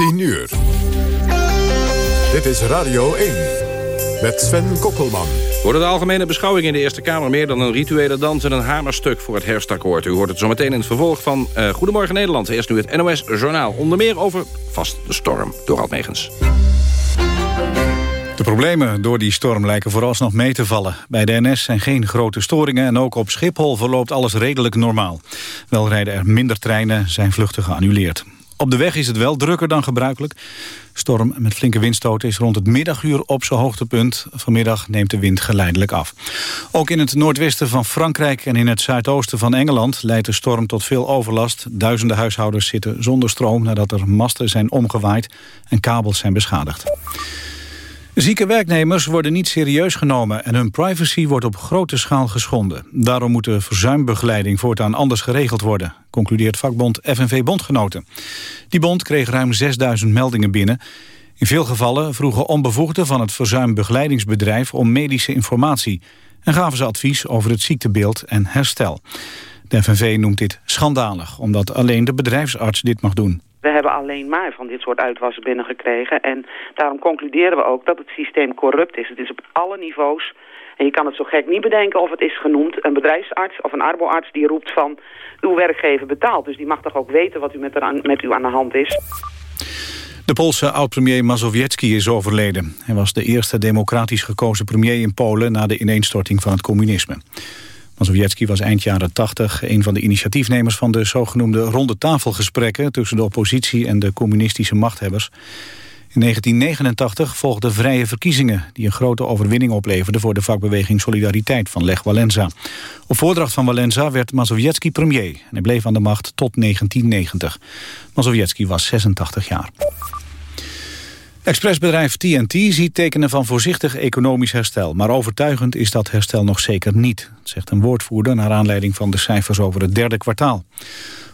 10 uur. Dit is Radio 1 met Sven Kokkelman. Worden de algemene beschouwing in de Eerste Kamer... meer dan een rituele dans en een hamerstuk voor het herfstakkoord. U hoort het zometeen in het vervolg van uh, Goedemorgen Nederland. Eerst nu het NOS Journaal. Onder meer over vast de storm. Door Megens. De problemen door die storm lijken vooralsnog mee te vallen. Bij de NS zijn geen grote storingen en ook op Schiphol verloopt alles redelijk normaal. Wel rijden er minder treinen, zijn vluchten geannuleerd. Op de weg is het wel drukker dan gebruikelijk. Storm met flinke windstoten is rond het middaguur op zijn hoogtepunt. Vanmiddag neemt de wind geleidelijk af. Ook in het noordwesten van Frankrijk en in het zuidoosten van Engeland... leidt de storm tot veel overlast. Duizenden huishoudens zitten zonder stroom... nadat er masten zijn omgewaaid en kabels zijn beschadigd. Zieke werknemers worden niet serieus genomen en hun privacy wordt op grote schaal geschonden. Daarom moet de verzuimbegeleiding voortaan anders geregeld worden, concludeert vakbond FNV Bondgenoten. Die bond kreeg ruim 6000 meldingen binnen. In veel gevallen vroegen onbevoegden van het verzuimbegeleidingsbedrijf om medische informatie en gaven ze advies over het ziektebeeld en herstel. De FNV noemt dit schandalig, omdat alleen de bedrijfsarts dit mag doen. We hebben alleen maar van dit soort uitwassen binnengekregen. En daarom concluderen we ook dat het systeem corrupt is. Het is op alle niveaus. En je kan het zo gek niet bedenken of het is genoemd. Een bedrijfsarts of een arboarts die roept van... uw werkgever betaalt. Dus die mag toch ook weten wat u met, er met u aan de hand is. De Poolse oud-premier Mazowiecki is overleden. Hij was de eerste democratisch gekozen premier in Polen... na de ineenstorting van het communisme. Mazowiecki was eind jaren 80 een van de initiatiefnemers van de zogenoemde ronde tafelgesprekken tussen de oppositie en de communistische machthebbers. In 1989 volgden vrije verkiezingen die een grote overwinning opleverden voor de vakbeweging Solidariteit van Lech Walenza. Op voordracht van Walenza werd Mazowiecki premier en hij bleef aan de macht tot 1990. Mazowiecki was 86 jaar. Expressbedrijf TNT ziet tekenen van voorzichtig economisch herstel. Maar overtuigend is dat herstel nog zeker niet, zegt een woordvoerder... naar aanleiding van de cijfers over het derde kwartaal.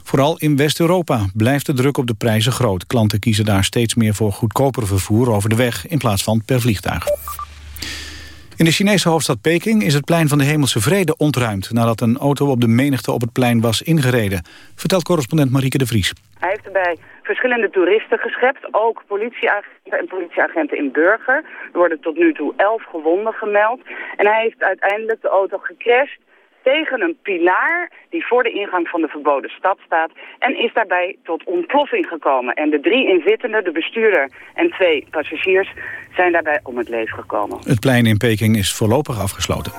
Vooral in West-Europa blijft de druk op de prijzen groot. Klanten kiezen daar steeds meer voor goedkoper vervoer over de weg... in plaats van per vliegtuig. In de Chinese hoofdstad Peking is het plein van de Hemelse Vrede ontruimd... nadat een auto op de menigte op het plein was ingereden. Vertelt correspondent Marieke de Vries. Hij heeft erbij verschillende toeristen geschept, ook politieagenten en politieagenten in Burger. Er worden tot nu toe elf gewonden gemeld. En hij heeft uiteindelijk de auto gecrashed tegen een pilaar die voor de ingang van de verboden stad staat... en is daarbij tot ontploffing gekomen. En de drie inzittenden, de bestuurder en twee passagiers... zijn daarbij om het leven gekomen. Het plein in Peking is voorlopig afgesloten.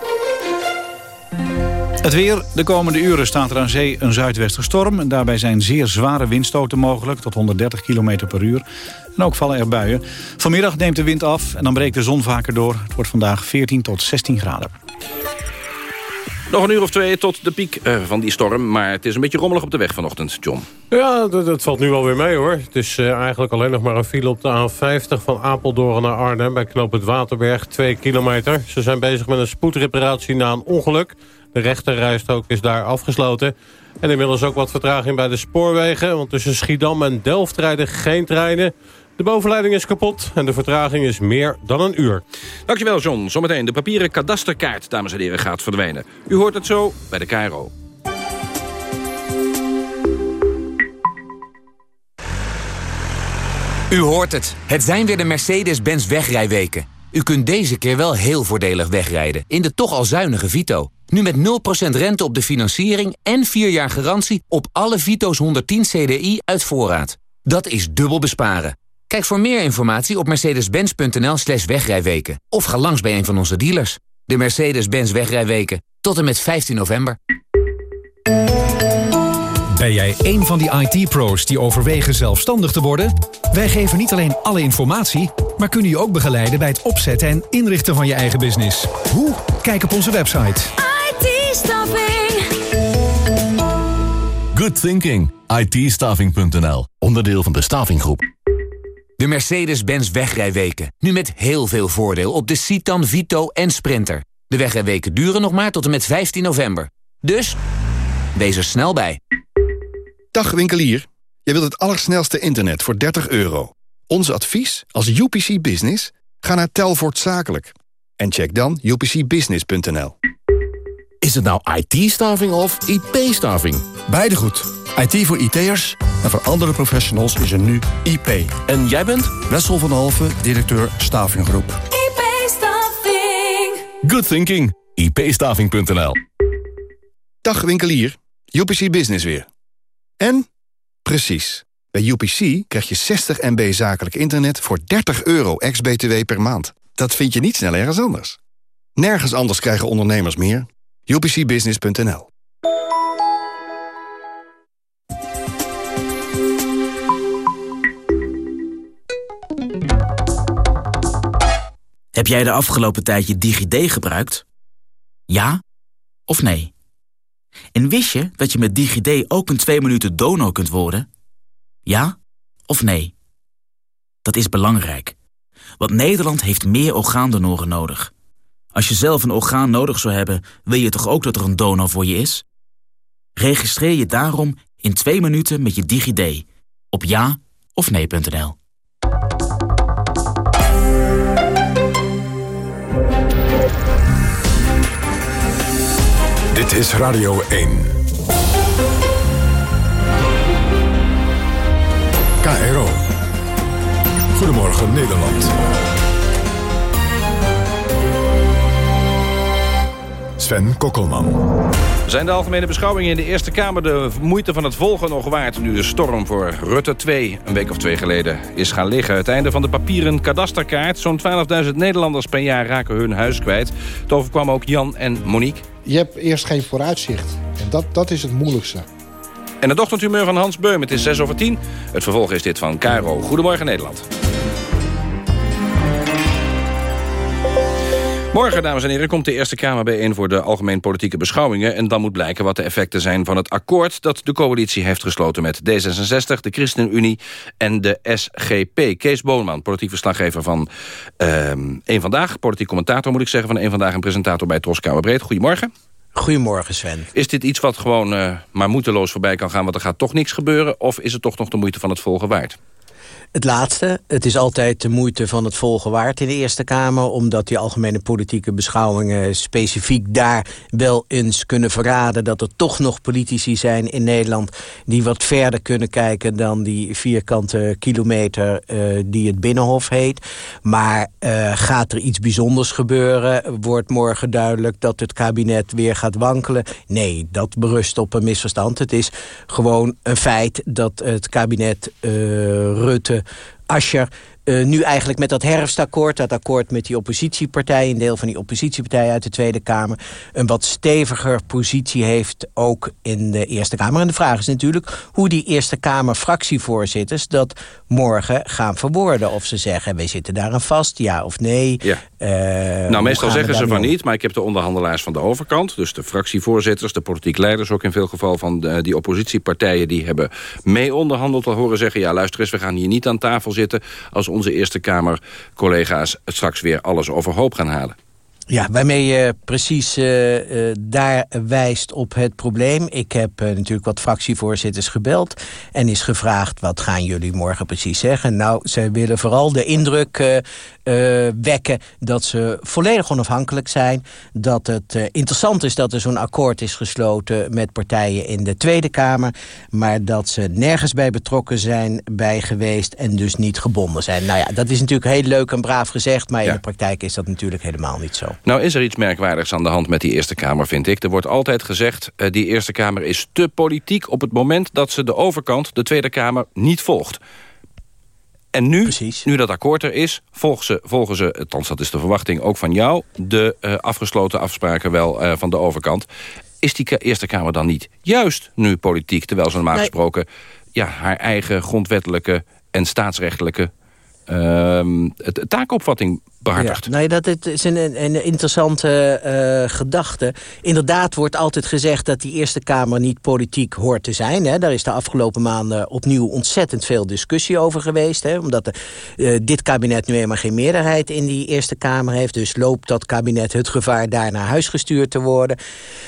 Het weer. De komende uren staat er aan zee een zuidwesterstorm. En daarbij zijn zeer zware windstoten mogelijk, tot 130 km per uur. En ook vallen er buien. Vanmiddag neemt de wind af en dan breekt de zon vaker door. Het wordt vandaag 14 tot 16 graden. Nog een uur of twee tot de piek uh, van die storm. Maar het is een beetje rommelig op de weg vanochtend, John. Ja, dat, valt nu wel weer mee hoor. Het is uh, eigenlijk alleen nog maar een file op de A50 van Apeldoorn naar Arnhem... bij knoop het Waterberg, 2 kilometer. Ze zijn bezig met een spoedreparatie na een ongeluk. De rechterrijstrook is daar afgesloten. En inmiddels ook wat vertraging bij de spoorwegen... want tussen Schiedam en Delft rijden geen treinen... De bovenleiding is kapot en de vertraging is meer dan een uur. Dankjewel, John. Zometeen de papieren kadasterkaart, dames en heren, gaat verdwijnen. U hoort het zo bij de KRO. U hoort het. Het zijn weer de Mercedes-Benz wegrijweken. U kunt deze keer wel heel voordelig wegrijden in de toch al zuinige Vito. Nu met 0% rente op de financiering en 4 jaar garantie op alle Vito's 110 CDI uit voorraad. Dat is dubbel besparen. Kijk voor meer informatie op mercedes-benz.nl slash wegrijweken. Of ga langs bij een van onze dealers. De Mercedes-Benz wegrijweken. Tot en met 15 november. Ben jij een van die IT-pro's die overwegen zelfstandig te worden? Wij geven niet alleen alle informatie, maar kunnen je ook begeleiden bij het opzetten en inrichten van je eigen business. Hoe? Kijk op onze website. IT-staffing. Good thinking. it Onderdeel van de Stavinggroep. De Mercedes-Benz wegrijweken. Nu met heel veel voordeel op de Citan, Vito en Sprinter. De wegrijweken duren nog maar tot en met 15 november. Dus, wees er snel bij. Dag winkelier. Je wilt het allersnelste internet voor 30 euro. Ons advies als UPC Business? Ga naar Telvoort Zakelijk. En check dan upcbusiness.nl. Is het nou IT-staving of IP-staving? Beide goed. IT voor IT'ers en voor andere professionals is er nu IP. En jij bent? Wessel van Halve, directeur Staving Groep. IP Staffing. Good thinking. ipstaving.nl Dag winkelier, UPC Business weer. En? Precies. Bij UPC krijg je 60 MB zakelijk internet voor 30 euro ex-BTW per maand. Dat vind je niet snel ergens anders. Nergens anders krijgen ondernemers meer. UPCbusiness.nl Heb jij de afgelopen tijd je DigiD gebruikt? Ja of nee? En wist je dat je met DigiD ook een 2 minuten donor kunt worden? Ja of nee? Dat is belangrijk. Want Nederland heeft meer orgaandonoren nodig. Als je zelf een orgaan nodig zou hebben, wil je toch ook dat er een donor voor je is? Registreer je daarom in 2 minuten met je DigiD op ja of nee.nl. Dit is Radio 1. KRO. Goedemorgen Nederland. Sven Kokkelman. Zijn de algemene beschouwingen in de Eerste Kamer de moeite van het volgen nog waard... nu de storm voor Rutte 2 een week of twee geleden is gaan liggen? Het einde van de papieren kadasterkaart. Zo'n 12.000 Nederlanders per jaar raken hun huis kwijt. Het overkwam ook Jan en Monique. Je hebt eerst geen vooruitzicht. En dat, dat is het moeilijkste. En het ochtendhumeur van Hans Beum. Het is 6 over 10. Het vervolg is dit van Caro. Goedemorgen Nederland. Morgen, dames en heren, komt de Eerste Kamer bijeen voor de algemeen politieke beschouwingen. En dan moet blijken wat de effecten zijn van het akkoord dat de coalitie heeft gesloten met D66, de ChristenUnie en de SGP. Kees Boonman, politiek verslaggever van ehm Eén Vandaag, politiek commentator moet ik zeggen van Eén Vandaag en presentator bij Tros Breed. Goedemorgen. Goedemorgen Sven. Is dit iets wat gewoon eh, maar moeiteloos voorbij kan gaan, want er gaat toch niks gebeuren? Of is het toch nog de moeite van het volgen waard? Het laatste, het is altijd de moeite van het volgen waard in de Eerste Kamer... omdat die algemene politieke beschouwingen specifiek daar wel eens kunnen verraden... dat er toch nog politici zijn in Nederland die wat verder kunnen kijken... dan die vierkante kilometer uh, die het Binnenhof heet. Maar uh, gaat er iets bijzonders gebeuren? Wordt morgen duidelijk dat het kabinet weer gaat wankelen? Nee, dat berust op een misverstand. Het is gewoon een feit dat het kabinet uh, Rutte Ascher uh, nu eigenlijk met dat herfstakkoord... dat akkoord met die oppositiepartij... een deel van die oppositiepartij uit de Tweede Kamer... een wat steviger positie heeft ook in de Eerste Kamer. En de vraag is natuurlijk hoe die Eerste Kamer fractievoorzitters... dat morgen gaan verwoorden. Of ze zeggen, wij zitten daar aan vast, ja of nee. Ja. Uh, nou, meestal zeggen ze van niet, maar ik heb de onderhandelaars van de overkant... dus de fractievoorzitters, de politiek leiders... ook in veel geval van de, die oppositiepartijen... die hebben mee onderhandeld al horen zeggen... ja, luister eens, we gaan hier niet aan tafel zitten... als onze Eerste Kamer collega's straks weer alles overhoop gaan halen. Ja, waarmee je precies uh, uh, daar wijst op het probleem. Ik heb uh, natuurlijk wat fractievoorzitters gebeld... en is gevraagd, wat gaan jullie morgen precies zeggen? Nou, zij willen vooral de indruk wekken... dat ze volledig onafhankelijk zijn. Dat het interessant is dat er zo'n akkoord is gesloten... met partijen in de Tweede Kamer... maar dat ze nergens bij betrokken zijn bij geweest... en dus niet gebonden zijn. Nou ja, dat is natuurlijk heel leuk en braaf gezegd... maar ja. in de praktijk is dat natuurlijk helemaal niet zo. Nou is er iets merkwaardigs aan de hand met die Eerste Kamer, vind ik. Er wordt altijd gezegd, uh, die Eerste Kamer is te politiek... op het moment dat ze de overkant, de Tweede Kamer, niet volgt. En nu, Precies. nu dat akkoord er is, volgen ze, volgen ze, althans dat is de verwachting ook van jou... de uh, afgesloten afspraken wel uh, van de overkant. Is die Eerste Kamer dan niet juist nu politiek... terwijl ze normaal nee. gesproken ja, haar eigen grondwettelijke en staatsrechtelijke... Uh, taakopvatting behartigt. Ja, dat is een, interessante uh, gedachte. Inderdaad wordt altijd gezegd dat die Eerste Kamer niet politiek hoort te zijn. Hè. Daar is de afgelopen maanden opnieuw ontzettend veel discussie over geweest. Hè, omdat de, uh, dit kabinet nu helemaal geen meerderheid in die Eerste Kamer heeft. Dus loopt dat kabinet het gevaar daar naar huis gestuurd te worden.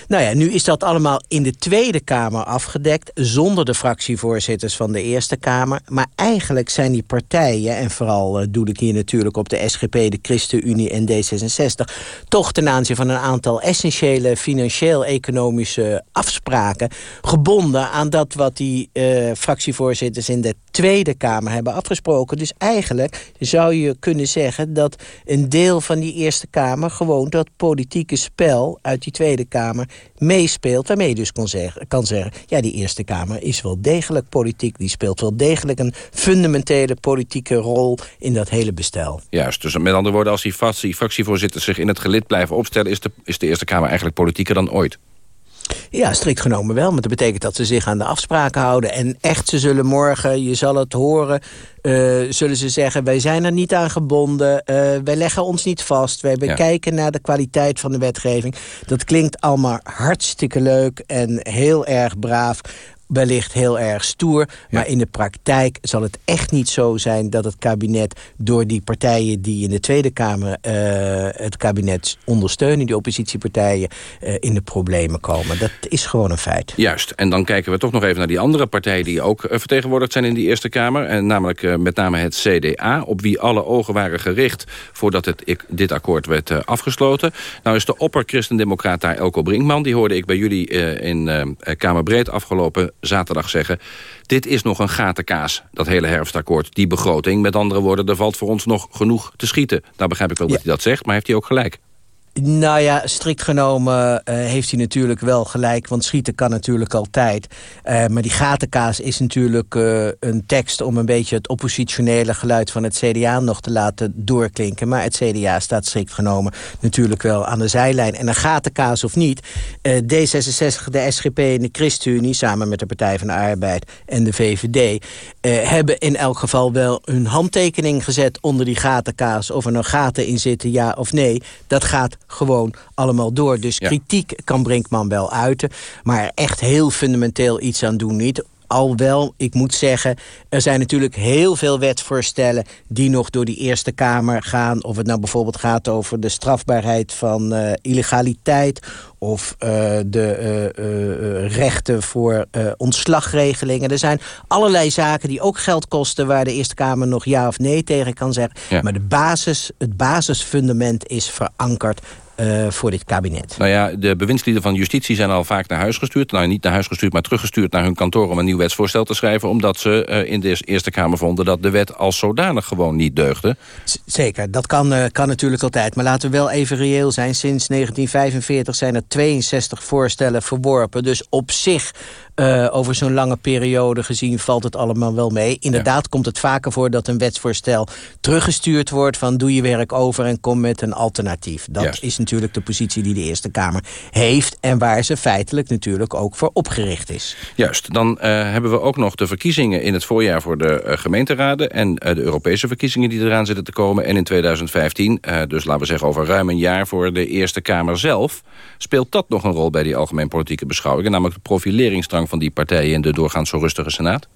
Nou ja, nu is dat allemaal in de Tweede Kamer afgedekt. Zonder de fractievoorzitters van de Eerste Kamer. Maar eigenlijk zijn die partijen, en vooral uh, doe ik hier natuurlijk op de SGP, de ChristenUnie en D66... toch ten aanzien van een aantal essentiële financieel-economische afspraken... gebonden aan dat wat die uh, fractievoorzitters in de Tweede Kamer hebben afgesproken. Dus eigenlijk zou je kunnen zeggen dat een deel van die Eerste Kamer... gewoon dat politieke spel uit die Tweede Kamer meespeelt. Waarmee je dus kan zeggen, kan zeggen, ja, die Eerste Kamer is wel degelijk politiek. Die speelt wel degelijk een fundamentele politieke rol in dat hele bestel. Juist, dus met andere woorden, als die fractievoorzitters zich in het gelid blijven opstellen... is de, is de Eerste Kamer eigenlijk politieker dan ooit? Ja, strikt genomen wel. Maar dat betekent dat ze zich aan de afspraken houden. En echt, ze zullen morgen, je zal het horen... Uh, zullen ze zeggen, wij zijn er niet aan gebonden. Uh, wij leggen ons niet vast. Wij bekijken naar de kwaliteit van de wetgeving. Dat klinkt allemaal hartstikke leuk en heel erg braaf wellicht heel erg stoer. Maar in de praktijk zal het echt niet zo zijn dat het kabinet... door die partijen die in de Tweede Kamer uh, het kabinet ondersteunen... die oppositiepartijen, uh, in de problemen komen. Dat is gewoon een feit. Juist. En dan kijken we toch nog even naar die andere partijen... die ook uh, vertegenwoordigd zijn in die Eerste Kamer. En namelijk met name het CDA, op wie alle ogen waren gericht... voordat het, dit akkoord werd afgesloten. Nou is de opper-christendemocraat daar Elko Brinkman. Die hoorde ik bij jullie in Kamerbreed afgelopen zaterdag zeggen... dit is nog een gatenkaas, dat hele herfstakkoord, die begroting. Met andere woorden, er valt voor ons nog genoeg te schieten. Nou begrijp ik wel dat hij dat zegt, maar heeft hij ook gelijk? Nou ja, strikt genomen uh, heeft hij natuurlijk wel gelijk. Want schieten kan natuurlijk altijd. Uh, maar die gatenkaas is natuurlijk uh, een tekst... om een beetje het oppositionele geluid van het CDA nog te laten doorklinken. Maar het CDA staat strikt genomen natuurlijk wel aan de zijlijn. En een gatenkaas of niet... D66, de SGP en de ChristenUnie... samen met de Partij van de Arbeid en de VVD... hebben in elk geval wel hun handtekening gezet onder die gatenkaas. Of er nou gaten in zitten, ja of nee. Dat gaat gewoon allemaal door. Dus kritiek kan Brinkman wel uiten. Maar echt heel fundamenteel iets aan doen niet. Alwel, ik moet zeggen, er zijn natuurlijk heel veel wetsvoorstellen... die nog door die Eerste Kamer gaan. Of het nou bijvoorbeeld gaat over de strafbaarheid van uh, illegaliteit... of uh, de uh, rechten voor ontslagregelingen. Er zijn allerlei zaken die ook geld kosten... waar de Eerste Kamer nog ja of nee tegen kan zeggen. Ja. Maar de basis, het basisfundament is verankerd uh, voor dit kabinet. Nou ja, de bewindslieden van justitie zijn al vaak naar huis gestuurd. Nou, niet naar huis gestuurd, maar teruggestuurd naar hun kantoor... om een nieuw wetsvoorstel te schrijven... omdat ze uh, in de Eerste Kamer vonden dat de wet als zodanig gewoon niet deugde. zeker, dat kan, uh, kan natuurlijk altijd. Maar laten we wel even reëel zijn. Sinds 1945 zijn er 62 voorstellen verworpen. Dus op zich uh, over zo'n lange periode gezien valt het allemaal wel mee. Inderdaad ja. komt het vaker voor dat een wetsvoorstel teruggestuurd wordt... van doe je werk over en kom met een alternatief. Dat Juist. is natuurlijk de positie die de Eerste Kamer heeft... en waar ze feitelijk natuurlijk ook voor opgericht is. Juist, dan uh, hebben we ook nog de verkiezingen in het voorjaar... voor de uh, gemeenteraden en de Europese verkiezingen die eraan zitten te komen. En in 2015, dus laten we zeggen over ruim een jaar voor de Eerste Kamer zelf... speelt dat nog een rol bij die algemeen politieke beschouwingen... namelijk de profileringsdrang van die partijen in de doorgaans zo rustige Senaat?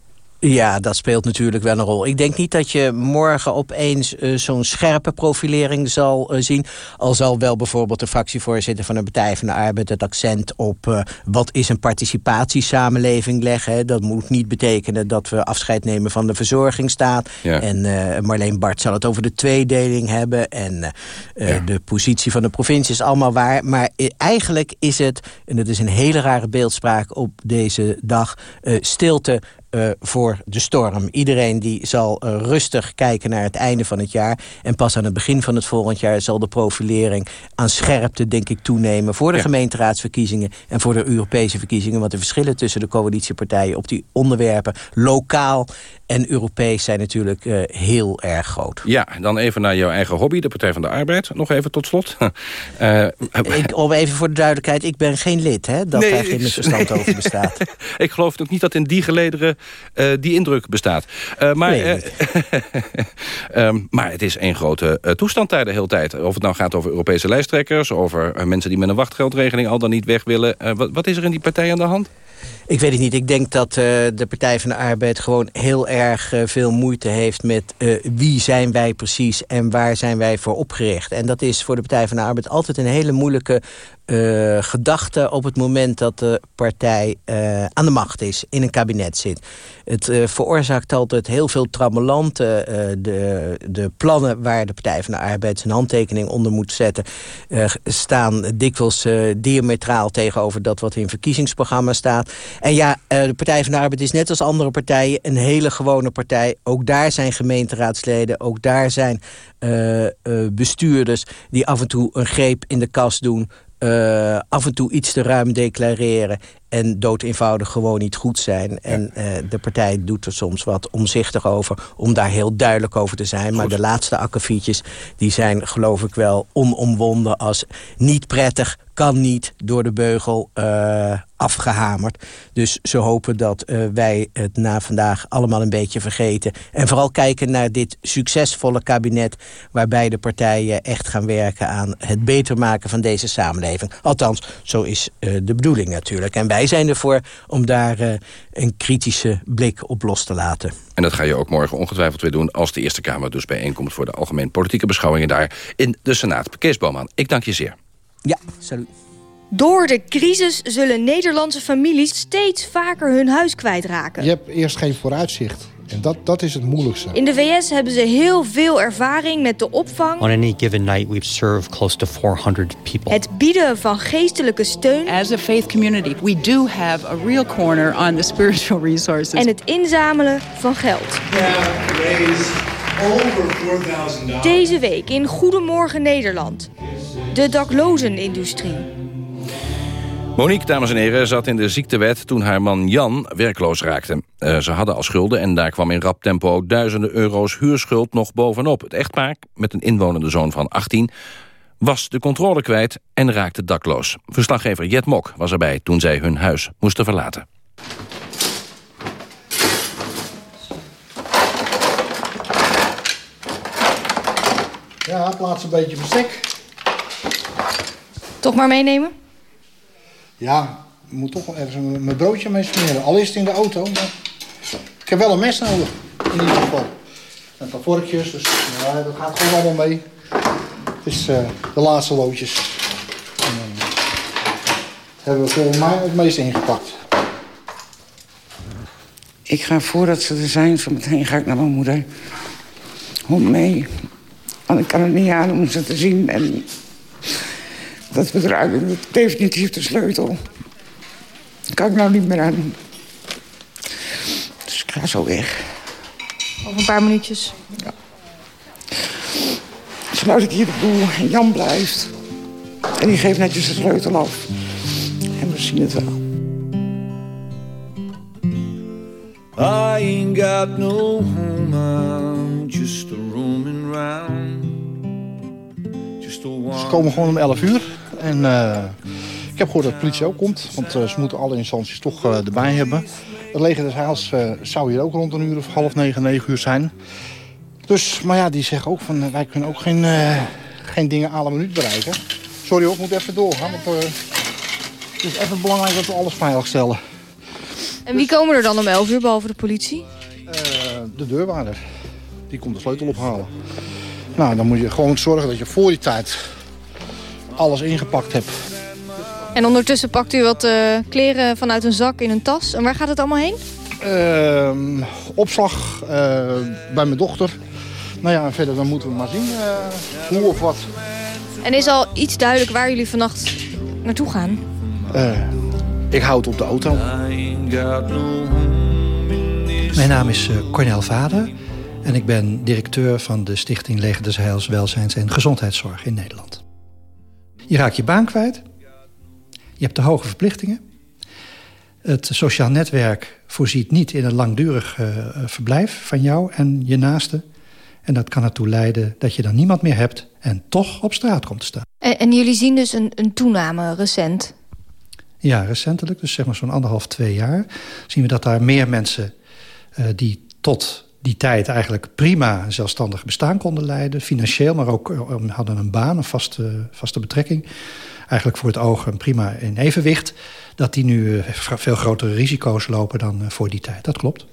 Ja, dat speelt natuurlijk wel een rol. Ik denk niet dat je morgen opeens uh, zo'n scherpe profilering zal uh, zien. Al zal wel bijvoorbeeld de fractievoorzitter van de Partij van de Arbeid... het accent op uh, wat is een participatiesamenleving leggen. Dat moet niet betekenen dat we afscheid nemen van de verzorgingsstaat. Ja. En Marleen Bart zal het over de tweedeling hebben. En ja. de positie van de provincie is allemaal waar. Maar eigenlijk is het, en dat is een hele rare beeldspraak op deze dag... stilte uh, voor de storm. Iedereen die zal uh, rustig kijken naar het einde van het jaar. En pas aan het begin van het volgend jaar zal de profilering aan scherpte, denk ik, toenemen. Voor de ja. gemeenteraadsverkiezingen en voor de Europese verkiezingen. Want de verschillen tussen de coalitiepartijen op die onderwerpen, lokaal en Europees, zijn natuurlijk uh, heel erg groot. Ja, dan even naar jouw eigen hobby, de Partij van de Arbeid. Nog even tot slot. ik, om even voor de duidelijkheid, ik ben geen lid, hè, dat nee, daar geen misverstand nee. over bestaat. ik geloof ook niet dat in die gelederen uh, die indruk bestaat. Uh, maar, nee, um, maar het is één grote toestand daar de hele tijd. Of het nou gaat over Europese lijsttrekkers... over mensen die met een wachtgeldregeling al dan niet weg willen. Wat, wat is er in die partij aan de hand? Ik weet het niet. Ik denk dat uh, de Partij van de Arbeid gewoon heel erg uh, veel moeite heeft met uh, wie zijn wij precies en waar zijn wij voor opgericht. En dat is voor de Partij van de Arbeid altijd een hele moeilijke gedachte op het moment dat de partij aan de macht is, in een kabinet zit. Het veroorzaakt altijd heel veel trammelanten. de, de plannen waar de Partij van de Arbeid zijn handtekening onder moet zetten... staan dikwijls diametraal tegenover dat wat in verkiezingsprogramma staat. En ja, de Partij van de Arbeid is net als andere partijen een hele gewone partij. Ook daar zijn gemeenteraadsleden, ook daar zijn bestuurders... die af en toe een greep in de kas doen... Af en toe iets te ruim declareren en dood eenvoudig gewoon niet goed zijn. En uh, de partij doet er soms wat omzichtig over om daar heel duidelijk over te zijn. Maar de laatste akkefietjes die zijn geloof ik wel onomwonden als niet prettig, kan niet door de beugel uh, afgehamerd. Dus ze hopen dat uh, wij het na vandaag allemaal een beetje vergeten. En vooral kijken naar dit succesvolle kabinet... waarbij de partijen echt gaan werken aan het beter maken van deze samenleving. Althans, zo is de bedoeling natuurlijk. En wij wij zijn ervoor om daar uh, een kritische blik op los te laten. En dat ga je ook morgen ongetwijfeld weer doen... als de Eerste Kamer dus bijeenkomt voor de algemeen politieke beschouwingen daar in de Senaat. Kees Boman, ik dank je zeer. Ja, salut. Door de crisis zullen Nederlandse families steeds vaker hun huis kwijtraken. Je hebt eerst geen vooruitzicht. En dat, dat is het moeilijkste. In de VS hebben ze heel veel ervaring met de opvang. On any given night we've served close to 400 people. Het bieden van geestelijke steun. As a faith community, we do have a real corner on the spiritual resources. En het inzamelen van geld. Deze week in Goedemorgen Nederland. De daklozenindustrie. Monique, dames en heren, zat in de ziektewet toen haar man Jan werkloos raakte. Uh, ze hadden al schulden en daar kwam in rap tempo duizenden euro's huurschuld nog bovenop. Het echtpaar, met een inwonende zoon van 18, was de controle kwijt en raakte dakloos. Verslaggever Jet Mok was erbij toen zij hun huis moesten verlaten. Ja, plaats een beetje bestek. Toch maar meenemen? Ja, ik moet toch wel even mijn broodje mee smeren. Al is het in de auto, maar ik heb wel een mes nodig, in ieder geval. En paar vorkjes, dus ja, dat gaat gewoon allemaal mee. Het is uh, de laatste loodjes. En hebben we volgens mij het meest ingepakt. Ik ga voordat ze er zijn, zo meteen ga ik naar mijn moeder. Hond mee. Want ik kan het niet aan om ze te zien. En dat bedruipen, dat definitief de sleutel. Dat kan ik nou niet meer aan Dus ik ga zo weg. Over een paar minuutjes. Ja. Sluit ik hier de boel en Jan blijft. En die geeft netjes de sleutel af. En we zien het wel. I ain't got no home, I'm just a roaming round. Ze komen gewoon om 11 uur. En uh, ik heb gehoord dat de politie ook komt. Want uh, ze moeten alle instanties toch uh, erbij hebben. Het leger des Heils zou hier ook rond een uur of half negen, negen uur zijn. Dus, maar ja, die zeggen ook van wij kunnen ook geen, geen dingen een minuut bereiken. Sorry hoor, ik moet even doorgaan. Want het is even belangrijk dat we alles veilig stellen. En wie komen er dan om 11 uur behalve de politie? de deurwaarder. Die komt de sleutel ophalen. Nou, dan moet je gewoon zorgen dat je voor die tijd alles ingepakt hebt. En ondertussen pakt u wat uh, kleren vanuit een zak in een tas. En waar gaat het allemaal heen? Uh, opslag uh, bij mijn dochter. Nou ja, verder dan moeten we maar zien uh, hoe of wat. En is al iets duidelijk waar jullie vannacht naartoe gaan? ik hou het op de auto. Mijn naam is Cornel Vader. En ik ben directeur van de Stichting Leger des Heils Welzijns en Gezondheidszorg in Nederland. Je raakt je baan kwijt. Je hebt te hoge verplichtingen. Het sociaal netwerk voorziet niet in een langdurig uh, verblijf van jou en je naaste. En dat kan ertoe leiden dat je dan niemand meer hebt en toch op straat komt te staan. En, en jullie zien dus een, een toename recent? Ja, recentelijk, dus zeg maar zo'n anderhalf, twee jaar... zien we dat daar meer mensen uh, die tot die tijd eigenlijk prima zelfstandig bestaan konden leiden. Financieel, maar ook eh, hadden een baan, een vaste, vaste betrekking. Eigenlijk voor het oog een prima in evenwicht. Dat die nu eh, veel grotere risico's lopen dan eh, voor die tijd. Dat klopt.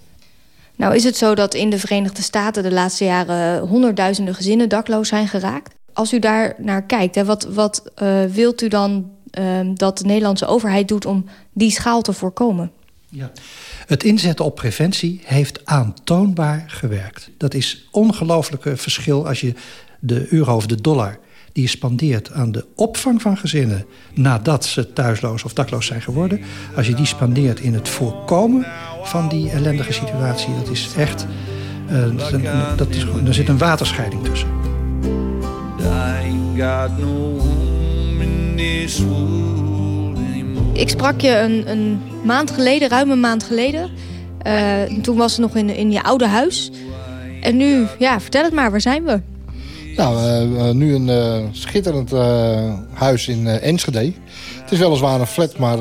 Nou is het zo dat in de Verenigde Staten de laatste jaren honderdduizenden gezinnen dakloos zijn geraakt. Als u daar naar kijkt, hè, wat, wat wilt u dan ehm, dat de Nederlandse overheid doet om die schaal te voorkomen? Ja. Het inzetten op preventie heeft aantoonbaar gewerkt. Dat is ongelooflijke verschil als je de euro of de dollar die je spandeert aan de opvang van gezinnen... nadat ze thuisloos of dakloos zijn geworden... als je die spandeert in het voorkomen van die ellendige situatie... dat is echt... Uh, dat, dat is, er zit een waterscheiding tussen. Ik sprak je een, een maand geleden, ruim een maand geleden. Uh, toen was het nog in, in je oude huis. En nu, ja, vertel het maar, waar zijn we? Nou, uh, nu een uh, schitterend huis in Enschede. Het is weliswaar een flat, maar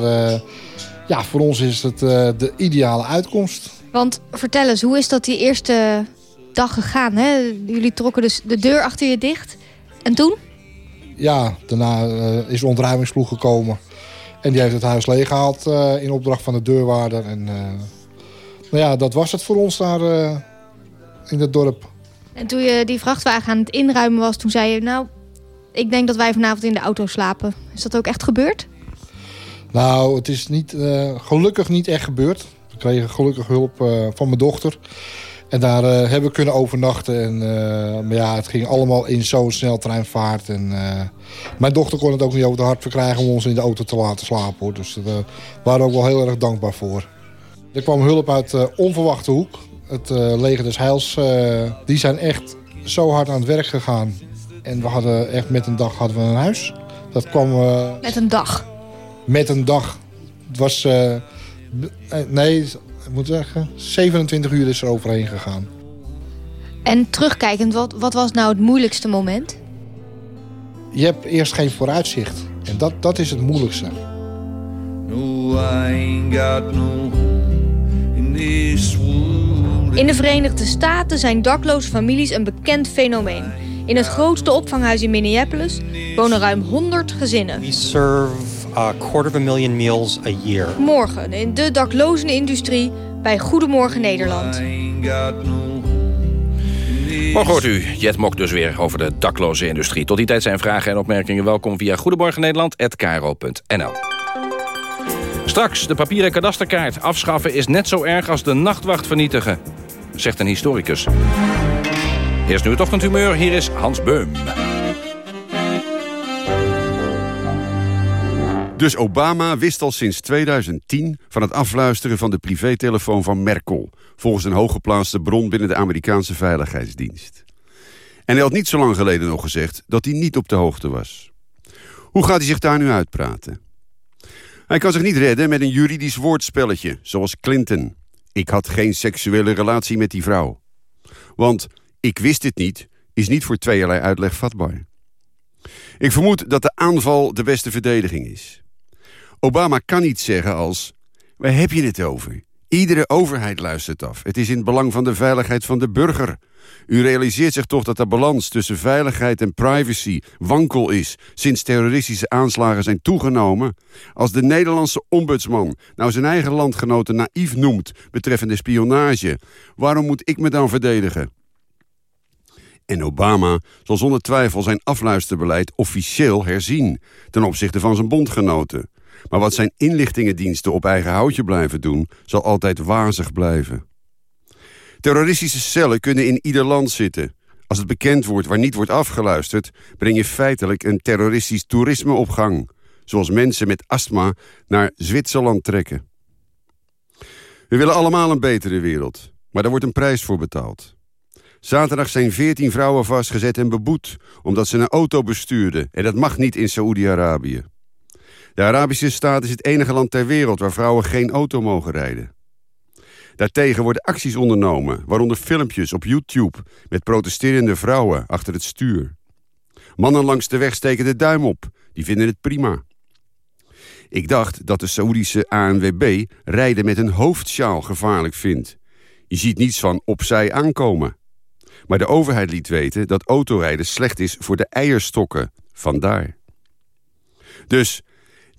ja, voor ons is het de ideale uitkomst. Want vertel eens, hoe is dat die eerste dag gegaan? Hè? Jullie trokken dus de deur achter je dicht. En toen? Ja, daarna is de ontruimingsploeg gekomen. En die heeft het huis leeggehaald uh, in opdracht van de deurwaarder. En uh, nou ja, dat was het voor ons daar uh, in het dorp. En toen je die vrachtwagen aan het inruimen was, toen zei je... nou, ik denk dat wij vanavond in de auto slapen. Is dat ook echt gebeurd? Nou, het is niet, gelukkig niet echt gebeurd. We kregen gelukkig hulp van mijn dochter. En daar uh, hebben we kunnen overnachten. En, uh, maar ja, het ging allemaal in zo'n sneltreinvaart. En, uh, mijn dochter kon het ook niet over de hart verkrijgen om ons in de auto te laten slapen. Hoor. Dus daar waren we ook wel heel erg dankbaar voor. Er kwam hulp uit onverwachte hoek. Het leger des Heils. die zijn echt zo hard aan het werk gegaan. En we hadden echt met een dag hadden we een huis. Dat kwam... met een dag? Met een dag. Het was... nee, ik moet zeggen, 27 uur is er overheen gegaan. En terugkijkend, wat, wat was nou het moeilijkste moment? Je hebt eerst geen vooruitzicht. En dat, dat is het moeilijkste. No, I got no in, in de Verenigde Staten zijn dakloze families een bekend fenomeen. In het grootste opvanghuis in Minneapolis wonen ruim 100 gezinnen. We serve a quarter of a million meals a year. Morgen in de daklozenindustrie bij Goedemorgen Nederland. Morgen hoort u Jet Mok dus weer over de dakloze industrie. Tot die tijd zijn vragen en opmerkingen welkom via Goedemorgen Nederland@kro.nl. Straks de papieren kadasterkaart afschaffen is net zo erg als de nachtwacht vernietigen, zegt een historicus. Eerst nu het ochtendhumeur, hier is Hans Beum. Dus Obama wist al sinds 2010 van het afluisteren van de privételefoon van Merkel... volgens een hooggeplaatste bron binnen de Amerikaanse Veiligheidsdienst. En hij had niet zo lang geleden nog gezegd dat hij niet op de hoogte was. Hoe gaat hij zich daar nu uitpraten? Hij kan zich niet redden met een juridisch woordspelletje, zoals Clinton. Ik had geen seksuele relatie met die vrouw. Want ik wist het niet, is niet voor tweeërlei uitleg vatbaar. Ik vermoed dat de aanval de beste verdediging is. Obama kan niet zeggen als... Waar heb je het over? Iedere overheid luistert af. Het is in het belang van de veiligheid van de burger. U realiseert zich toch dat de balans tussen veiligheid en privacy wankel is... sinds terroristische aanslagen zijn toegenomen? Als de Nederlandse ombudsman nou zijn eigen landgenoten naïef noemt... betreffende spionage, waarom moet ik me dan verdedigen? En Obama zal zonder twijfel zijn afluisterbeleid officieel herzien... ten opzichte van zijn bondgenoten. Maar wat zijn inlichtingendiensten op eigen houtje blijven doen... zal altijd wazig blijven. Terroristische cellen kunnen in ieder land zitten. Als het bekend wordt waar niet wordt afgeluisterd... breng je feitelijk een terroristisch toerisme op gang. Zoals mensen met astma naar Zwitserland trekken. We willen allemaal een betere wereld. Maar daar wordt een prijs voor betaald. Zaterdag zijn veertien vrouwen vastgezet en beboet... omdat ze een auto bestuurden. En dat mag niet in Saoedi-Arabië. De Arabische staat is het enige land ter wereld waar vrouwen geen auto mogen rijden. Daartegen worden acties ondernomen, waaronder filmpjes op YouTube... met protesterende vrouwen achter het stuur. Mannen langs de weg steken de duim op, die vinden het prima. Ik dacht dat de Saoedische ANWB rijden met een hoofdsjaal gevaarlijk vindt. Je ziet niets van opzij aankomen. Maar de overheid liet weten dat autorijden slecht is voor de eierstokken. Vandaar. Dus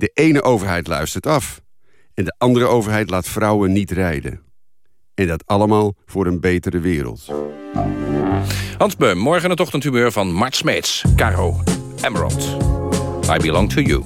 de ene overheid luistert af... en de andere overheid laat vrouwen niet rijden. En dat allemaal voor een betere wereld. Hans Beum, morgen het ochtendhumeur van Mart Smeets. Caro, Emerald. I belong to you.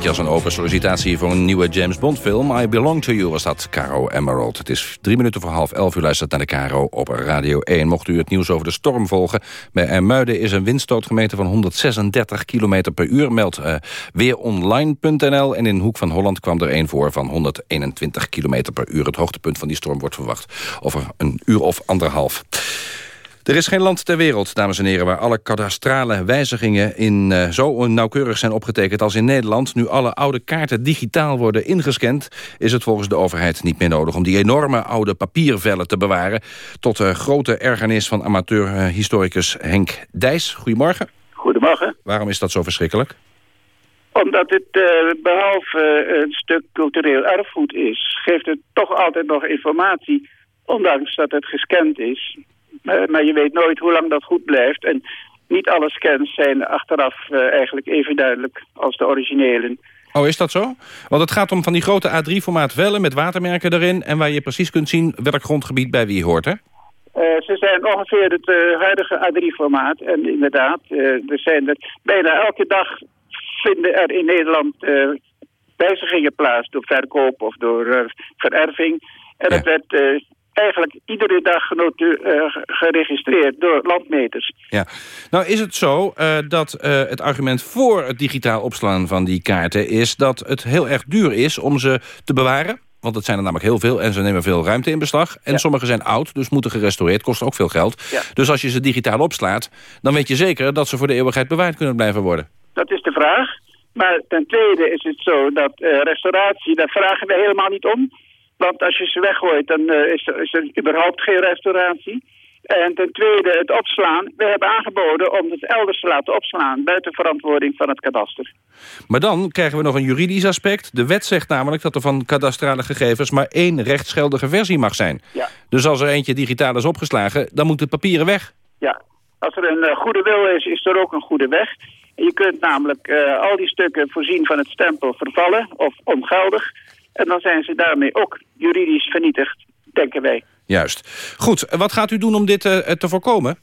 Beetje als een open sollicitatie voor een nieuwe James Bond film. I Belong to You was dat, Caro Emerald. Het is drie minuten voor half elf. U luistert naar de Caro op Radio 1. Mocht u het nieuws over de storm volgen. Bij Ermuiden is een windstoot gemeten van 136 km per uur. Meldt eh, weeronline.nl. En in Hoek van Holland kwam er een voor van 121 km per uur. Het hoogtepunt van die storm wordt verwacht over een uur of anderhalf. Er is geen land ter wereld, dames en heren... waar alle kadastrale wijzigingen in, eh, zo nauwkeurig zijn opgetekend als in Nederland. Nu alle oude kaarten digitaal worden ingescand... is het volgens de overheid niet meer nodig om die enorme oude papiervellen te bewaren... tot uh, grote ergernis van amateur-historicus Henk Dijs. Goedemorgen. Goedemorgen. Waarom is dat zo verschrikkelijk? Omdat het eh, behalve eh, een stuk cultureel erfgoed is, geeft het toch altijd nog informatie, ondanks dat het gescand is. Eh, maar je weet nooit hoe lang dat goed blijft. En niet alle scans zijn achteraf eh, eigenlijk even duidelijk als de originelen. Oh, is dat zo? Want het gaat om van die grote A3-formaat vellen met watermerken erin... en waar je precies kunt zien welk grondgebied bij wie hoort, hè? Eh, ze zijn ongeveer het huidige A3-formaat. En inderdaad, eh, er zijn er bijna elke dag vinden er in Nederland wijzigingen plaats door verkoop of door vererving. En het werd eigenlijk iedere dag eh, geregistreerd door landmeters. Ja. Nou is het zo eh, dat eh, het argument voor het digitaal opslaan van die kaarten... is dat het heel erg duur is om ze te bewaren. Want het zijn er namelijk heel veel en ze nemen veel ruimte in beslag. En sommige zijn oud, dus moeten gerestaureerd, kost ook veel geld. Ja. Dus als je ze digitaal opslaat, dan weet je zeker... dat ze voor de eeuwigheid bewaard kunnen blijven worden. Dat is de vraag. Maar ten tweede is het zo dat restauratie, daar vragen we helemaal niet om. Want als je ze weggooit, dan eh, is, er, is er überhaupt geen restauratie. En ten tweede het opslaan. We hebben aangeboden om het elders te laten opslaan... buiten verantwoording van het kadaster. Maar dan krijgen we nog een juridisch aspect. De wet zegt namelijk dat er van kadastrale gegevens... maar één rechtsgeldige versie mag zijn. Ja. Dus als er eentje digitaal is opgeslagen, dan moet het papieren weg. Ja, als er een eh, goede wil is, is er ook een goede weg. En je kunt namelijk eh, al die stukken voorzien van het stempel vervallen of ongeldig. En dan zijn ze daarmee ook juridisch vernietigd, denken wij. Juist. Goed, wat gaat u doen om dit eh, te voorkomen?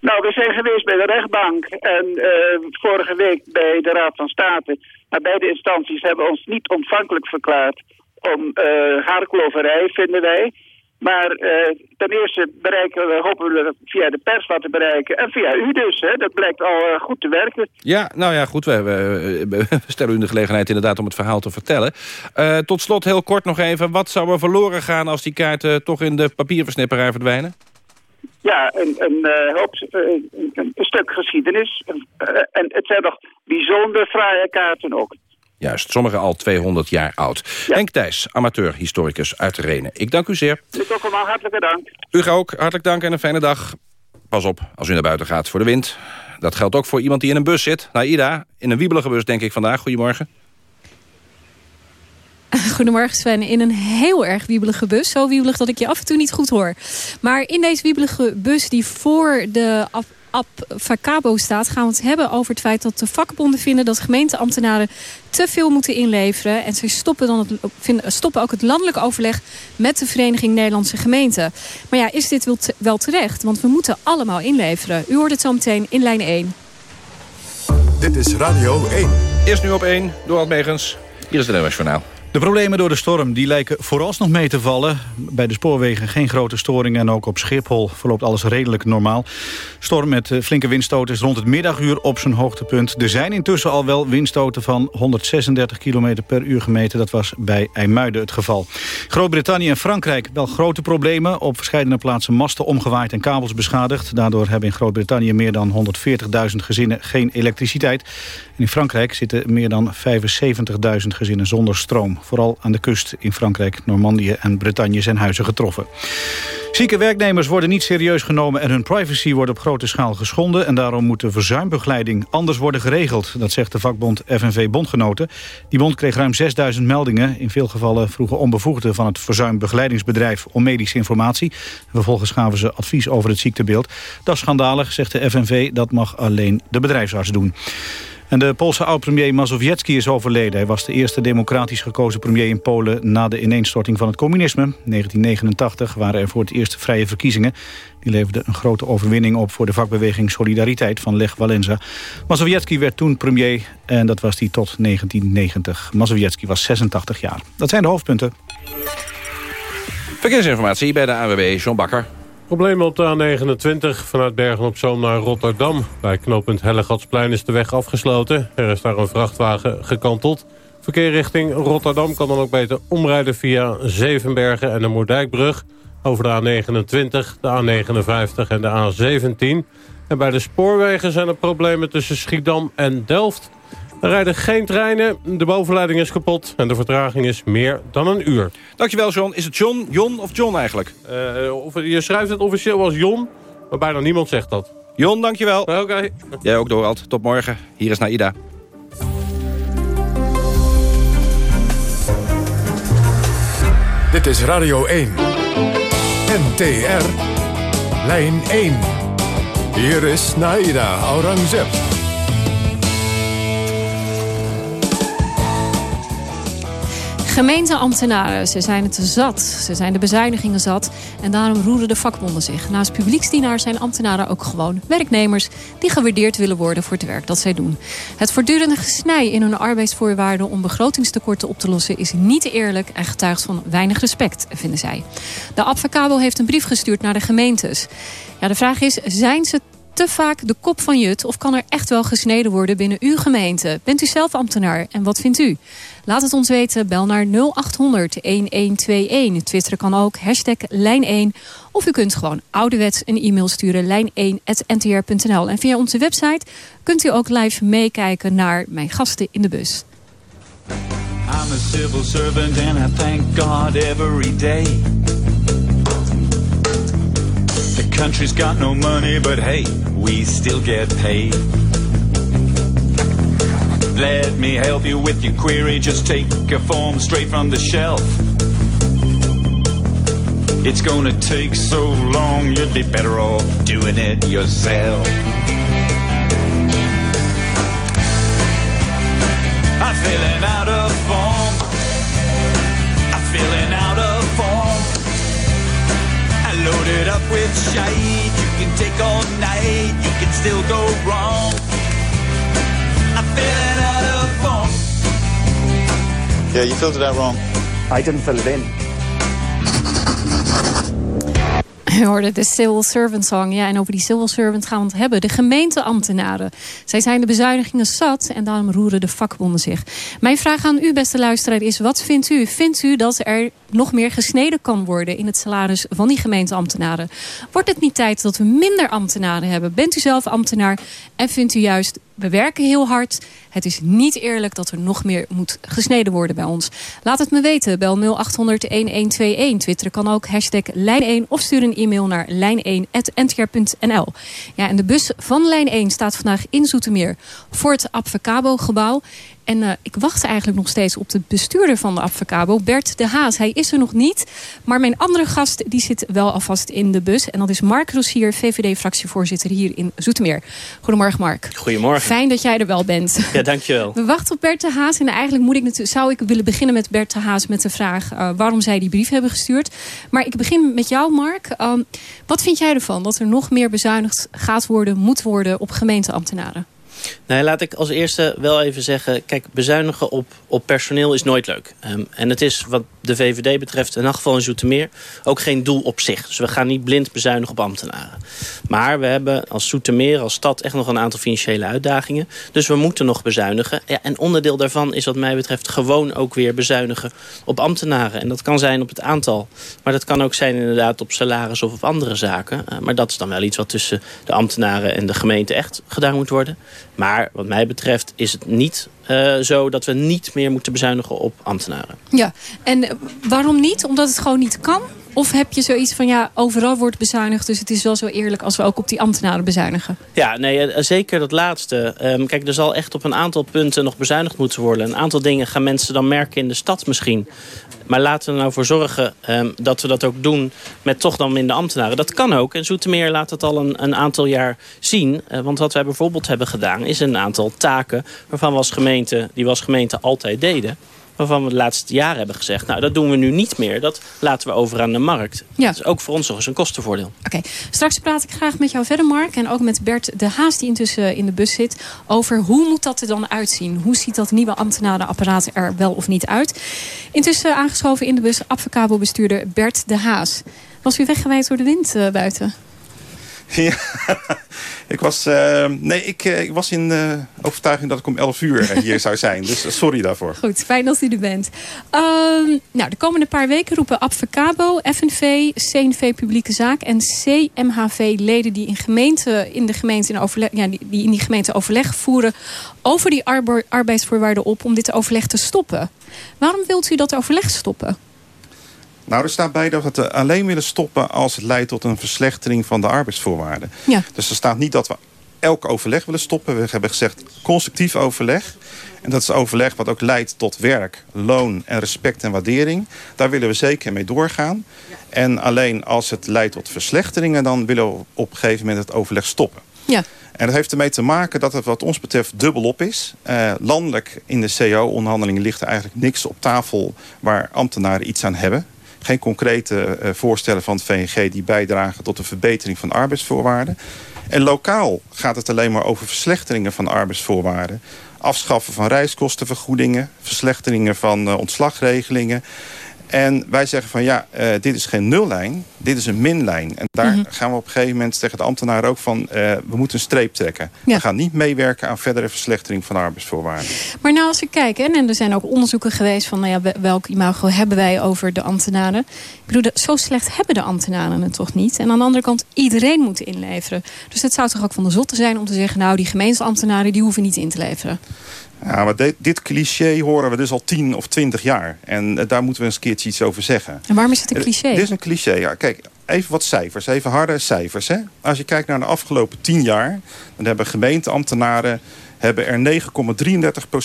Nou, we zijn geweest bij de rechtbank en eh, vorige week bij de Raad van State. Maar beide instanties hebben ons niet ontvankelijk verklaard om uh, haarkloverij, vinden wij. Maar eh, ten eerste bereiken we, hopen we via de pers wat te bereiken. En via u dus, hè. dat blijkt al eh, goed te werken. Ja, nou ja, goed. We, we, we stellen u de gelegenheid inderdaad om het verhaal te vertellen. Uh, tot slot heel kort nog even. Wat zou er verloren gaan als die kaarten toch in de papierversnipperij verdwijnen? Ja, een, een, hoop, een, een stuk geschiedenis. en het zijn nog bijzonder fraaie kaarten ook. Juist, sommige al 200 jaar oud. Ja. Henk Thijs, amateur-historicus uit Renen. Ik dank u zeer. U ook allemaal hartelijk dank. U ook, hartelijk dank en een fijne dag. Pas op als u naar buiten gaat voor de wind. Dat geldt ook voor iemand die in een bus zit. Nou, Ida, in een wiebelige bus denk ik vandaag. Goedemorgen. Goedemorgen Sven, in een heel erg wiebelige bus. Zo wiebelig dat ik je af en toe niet goed hoor. Maar in deze wiebelige bus die voor de Facabo staat... gaan we het hebben over het feit dat de vakbonden vinden... dat gemeenteambtenaren te veel moeten inleveren. En ze stoppen, dan het, vinden, stoppen ook het landelijk overleg... met de Vereniging Nederlandse Gemeenten. Maar ja, is dit wel, wel terecht? Want we moeten allemaal inleveren. U hoort het zo meteen in lijn 1. Dit is Radio 1. Eerst nu op 1, door Megens. Hier is de NOS Journaal. De problemen door de storm die lijken vooralsnog mee te vallen. Bij de spoorwegen geen grote storingen en ook op Schiphol verloopt alles redelijk normaal. Storm met eh, flinke windstoten is rond het middaguur op zijn hoogtepunt. Er zijn intussen al wel windstoten van 136 km per uur gemeten. Dat was bij IJmuiden het geval. Groot-Brittannië en Frankrijk wel grote problemen. Op verschillende plaatsen masten omgewaaid en kabels beschadigd. Daardoor hebben in Groot-Brittannië meer dan 140.000 gezinnen geen elektriciteit. In Frankrijk zitten meer dan 75.000 gezinnen zonder stroom. Vooral aan de kust in Frankrijk, Normandië en Bretagne zijn huizen getroffen. Zieke werknemers worden niet serieus genomen en hun privacy wordt op grote schaal geschonden. En daarom moet de verzuimbegeleiding anders worden geregeld. Dat zegt de vakbond FNV Bondgenoten. Die bond kreeg ruim 6000 meldingen. In veel gevallen vroegen onbevoegden van het verzuimbegeleidingsbedrijf om medische informatie. Vervolgens gaven ze advies over het ziektebeeld. Dat is schandalig, zegt de FNV. Dat mag alleen de bedrijfsarts doen. En de Poolse oud-premier Mazowiecki is overleden. Hij was de eerste democratisch gekozen premier in Polen... na de ineenstorting van het communisme. In 1989 waren er voor het eerst vrije verkiezingen. Die leverden een grote overwinning op voor de vakbeweging Solidariteit van Lech Walenza. Mazowiecki werd toen premier en dat was hij tot 1990. Mazowiecki was 86 jaar. Dat zijn de hoofdpunten. Verkeersinformatie bij de AWB John Bakker. Problemen op de A29 vanuit Bergen-op-Zoom naar Rotterdam. Bij knooppunt Hellegatsplein is de weg afgesloten. Er is daar een vrachtwagen gekanteld. Verkeer richting Rotterdam kan dan ook beter omrijden via Zevenbergen en de Moerdijkbrug... over de A29, de A59 en de A17. En bij de spoorwegen zijn er problemen tussen Schiedam en Delft... Er rijden geen treinen, de bovenleiding is kapot en de vertraging is meer dan een uur. Dankjewel John. Is het John, Jon of John eigenlijk? Uh, of, je schrijft het officieel als Jon, maar bijna niemand zegt dat. Jon, dankjewel. Oké. Okay. Jij ook Dorald. Tot morgen. Hier is Naida. Dit is Radio 1. NTR. Lijn 1. Hier is Naida Aurangzeb. Gemeenteambtenaren, ze zijn het zat. Ze zijn de bezuinigingen zat. En daarom roeren de vakbonden zich. Naast publieksdienaars zijn ambtenaren ook gewoon werknemers... die gewaardeerd willen worden voor het werk dat zij doen. Het voortdurende gesnij in hun arbeidsvoorwaarden... om begrotingstekorten op te lossen is niet eerlijk... en getuigt van weinig respect, vinden zij. De Abfacabo heeft een brief gestuurd naar de gemeentes. Ja, de vraag is, zijn ze te vaak de kop van Jut... of kan er echt wel gesneden worden binnen uw gemeente? Bent u zelf ambtenaar en wat vindt u? Laat het ons weten, bel naar 0800 1121. Twitter kan ook, hashtag lijn1. Of u kunt gewoon ouderwets een e-mail sturen, lijn1.ntr.nl. En via onze website kunt u ook live meekijken naar mijn gasten in de bus. I'm civil servant and thank God every day. Country's got no money, but hey, we still get paid. Let me help you with your query. Just take a form straight from the shelf. It's gonna take so long, you'd be better off doing it yourself. I'm filling out a form. I load it up with shade. You can take all night. You can still go wrong. I'm filling out a form. Yeah, you filled it out wrong. I didn't fill it in. Je hoorde de Civil Servant Song. Ja, en over die Civil Servant gaan we het hebben. De gemeenteambtenaren. Zij zijn de bezuinigingen zat en daarom roeren de vakbonden zich. Mijn vraag aan u, beste luisteraar, is wat vindt u? Vindt u dat er nog meer gesneden kan worden in het salaris van die gemeenteambtenaren? Wordt het niet tijd dat we minder ambtenaren hebben? Bent u zelf ambtenaar en vindt u juist we werken heel hard. Het is niet eerlijk dat er nog meer moet gesneden worden bij ons. Laat het me weten. Bel 0800-1121. Twitter kan ook. Hashtag Lijn1 of stuur een e-mail naar lijn1.ntr.nl. Ja, en de bus van Lijn 1 staat vandaag in Zoetermeer voor het Abfacabo gebouw. En uh, ik wacht eigenlijk nog steeds op de bestuurder van de Advocabo, Bert de Haas. Hij is er nog niet, maar mijn andere gast die zit wel alvast in de bus. En dat is Mark Rossier, VVD-fractievoorzitter hier in Zoetermeer. Goedemorgen Mark. Goedemorgen. Fijn dat jij er wel bent. Ja, dankjewel. We wachten op Bert de Haas. En eigenlijk moet ik natuurlijk, zou ik willen beginnen met Bert de Haas met de vraag uh, waarom zij die brief hebben gestuurd. Maar ik begin met jou Mark. Um, wat vind jij ervan dat er nog meer bezuinigd gaat worden, moet worden op gemeenteambtenaren? Nou, laat ik als eerste wel even zeggen... kijk, bezuinigen op, op personeel is nooit leuk. Um, en het is wat de VVD betreft, in elk geval in Zoetermeer... ook geen doel op zich. Dus we gaan niet blind bezuinigen op ambtenaren. Maar we hebben als Zoetermeer, als stad... echt nog een aantal financiële uitdagingen. Dus we moeten nog bezuinigen. Ja, en onderdeel daarvan is wat mij betreft... gewoon ook weer bezuinigen op ambtenaren. En dat kan zijn op het aantal. Maar dat kan ook zijn inderdaad op salaris of op andere zaken. Uh, maar dat is dan wel iets wat tussen de ambtenaren en de gemeente echt gedaan moet worden. Maar wat mij betreft is het niet uh, zo dat we niet meer moeten bezuinigen op ambtenaren. Ja, en waarom niet? Omdat het gewoon niet kan? Of heb je zoiets van, ja, overal wordt bezuinigd... dus het is wel zo eerlijk als we ook op die ambtenaren bezuinigen? Ja, nee, eh, zeker dat laatste. Um, kijk, er zal echt op een aantal punten nog bezuinigd moeten worden. Een aantal dingen gaan mensen dan merken in de stad misschien. Maar laten we er nou voor zorgen um, dat we dat ook doen... met toch dan minder ambtenaren. Dat kan ook. En Zoetermeer laat het al een, een aantal jaar zien. Uh, want wat wij bijvoorbeeld hebben gedaan... is een aantal taken waarvan we als gemeente, die we als gemeente altijd deden waarvan we de laatste jaren hebben gezegd... nou, dat doen we nu niet meer. Dat laten we over aan de markt. Ja. Dat is ook voor ons nog eens een kostenvoordeel. Oké, okay. straks praat ik graag met jou verder, Mark. En ook met Bert de Haas, die intussen in de bus zit... over hoe moet dat er dan uitzien? Hoe ziet dat nieuwe ambtenarenapparaat er wel of niet uit? Intussen aangeschoven in de bus advocabelbestuurder Bert de Haas. Was u weggewijd door de wind uh, buiten? Ja, ik was, uh, nee, ik, uh, ik was in uh, overtuiging dat ik om 11 uur hier zou zijn. Dus sorry daarvoor. Goed, fijn dat u er bent. Um, nou, de komende paar weken roepen Advocabo, FNV, CNV Publieke Zaak en CMHV-leden die in, gemeente, in de gemeente in overleg, ja, die, die in die gemeente overleg voeren over die arbe arbeidsvoorwaarden op om dit overleg te stoppen. Waarom wilt u dat overleg stoppen? Nou, er staat bij dat we het alleen willen stoppen als het leidt tot een verslechtering van de arbeidsvoorwaarden. Ja. Dus er staat niet dat we elk overleg willen stoppen. We hebben gezegd constructief overleg. En dat is overleg wat ook leidt tot werk, loon en respect en waardering. Daar willen we zeker mee doorgaan. En alleen als het leidt tot verslechteringen... dan willen we op een gegeven moment het overleg stoppen. Ja. En dat heeft ermee te maken dat het wat ons betreft dubbelop is. Uh, landelijk in de CO-onderhandelingen ligt er eigenlijk niks op tafel... waar ambtenaren iets aan hebben geen concrete uh, voorstellen van het VNG... die bijdragen tot de verbetering van arbeidsvoorwaarden. En lokaal gaat het alleen maar over verslechteringen van arbeidsvoorwaarden. Afschaffen van reiskostenvergoedingen, verslechteringen van uh, ontslagregelingen. En wij zeggen van ja, uh, dit is geen nullijn, dit is een minlijn. En daar mm -hmm. gaan we op een gegeven moment tegen de ambtenaren ook van... Uh, we moeten een streep trekken. Ja. We gaan niet meewerken aan verdere verslechtering van arbeidsvoorwaarden. Maar nou als we kijken, en er zijn ook onderzoeken geweest... van nou ja, welk imago hebben wij over de ambtenaren. Ik bedoel, zo slecht hebben de ambtenaren het toch niet. En aan de andere kant, iedereen moet inleveren. Dus het zou toch ook van de zotte zijn om te zeggen... nou, die gemeenteambtenaren die hoeven niet in te leveren. Ja, maar dit, dit cliché horen we dus al 10 of 20 jaar. En uh, daar moeten we eens een keertje iets over zeggen. En waarom is het een cliché? Dit is een cliché, ja. Kijk, even wat cijfers, even harde cijfers. Hè? Als je kijkt naar de afgelopen 10 jaar... dan hebben gemeenteambtenaren hebben er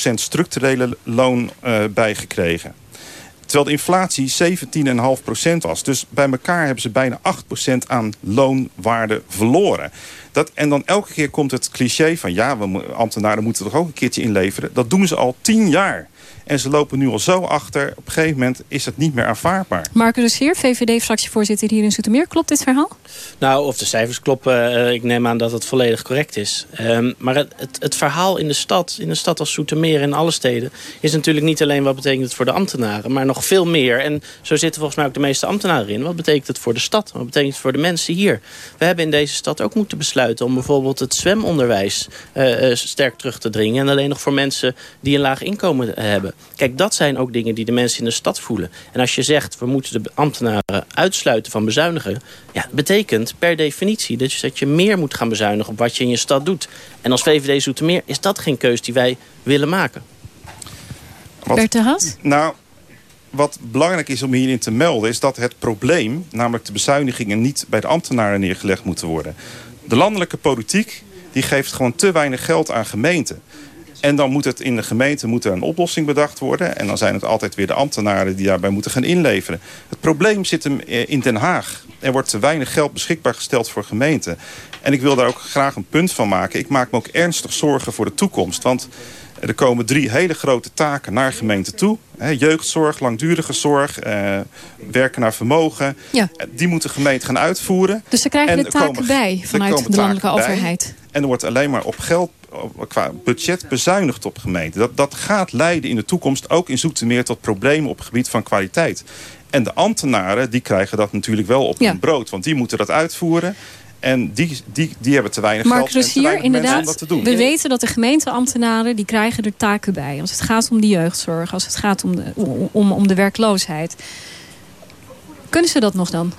9,33% structurele loon uh, bijgekregen. Terwijl de inflatie 17,5% was. Dus bij elkaar hebben ze bijna 8% aan loonwaarde verloren. Dat, en dan elke keer komt het cliché van... ja, we, ambtenaren moeten toch ook een keertje inleveren. Dat doen ze al tien jaar. En ze lopen nu al zo achter. Op een gegeven moment is het niet meer aanvaardbaar. Marcus Heer, VVD-fractievoorzitter hier in Zoetermeer. Klopt dit verhaal? Nou, of de cijfers kloppen, uh, ik neem aan dat het volledig correct is. Um, maar het, het, het, verhaal in de stad, in een stad als Zoetermeer en alle steden... is natuurlijk niet alleen wat betekent het voor de ambtenaren... maar nog veel meer. En zo zitten volgens mij ook de meeste ambtenaren in. Wat betekent het voor de stad? Wat betekent het voor de mensen hier? We hebben in deze stad ook moeten besluiten... om bijvoorbeeld het zwemonderwijs uh, uh, sterk terug te dringen... en alleen nog voor mensen die een laag inkomen hebben. Kijk, dat zijn ook dingen die de mensen in de stad voelen. En als je zegt, we moeten de ambtenaren uitsluiten van bezuinigen... ja, dat betekent per definitie dus dat je meer moet gaan bezuinigen... op wat je in je stad doet. En als VVD Zoetermeer is dat geen keus die wij willen maken. Wat, Bert de Haas? Nou, wat belangrijk is om hierin te melden... is dat het probleem, namelijk de bezuinigingen... niet bij de ambtenaren neergelegd moeten worden. De landelijke politiek die geeft gewoon te weinig geld aan gemeenten. En dan moet het in de gemeente moet er een oplossing bedacht worden. En dan zijn het altijd weer de ambtenaren die daarbij moeten gaan inleveren. Het probleem zit hem eh, in Den Haag. Er wordt te weinig geld beschikbaar gesteld voor gemeenten. En ik wil daar ook graag een punt van maken. Ik maak me ook ernstig zorgen voor de toekomst. Want er komen drie hele grote taken naar gemeenten toe. jeugdzorg, langdurige zorg, eh, werken naar vermogen. Ja. Die moeten gemeenten gaan uitvoeren. Dus ze krijgen en de taken komen, bij vanuit de landelijke overheid. En er wordt alleen maar op geld qua budget bezuinigd op gemeenten. Dat, dat gaat leiden in de toekomst ook in Zoetermeer tot problemen op het gebied van kwaliteit. En de ambtenaren die krijgen dat natuurlijk wel op hun brood. Want die moeten dat uitvoeren. En die, die, die hebben te weinig maar geld en te weinig inderdaad, om dat te doen. We weten dat de gemeenteambtenaren die krijgen er taken bij. Als het gaat om de jeugdzorg, als het gaat om de, om, om de werkloosheid. Kunnen ze dat nog dan?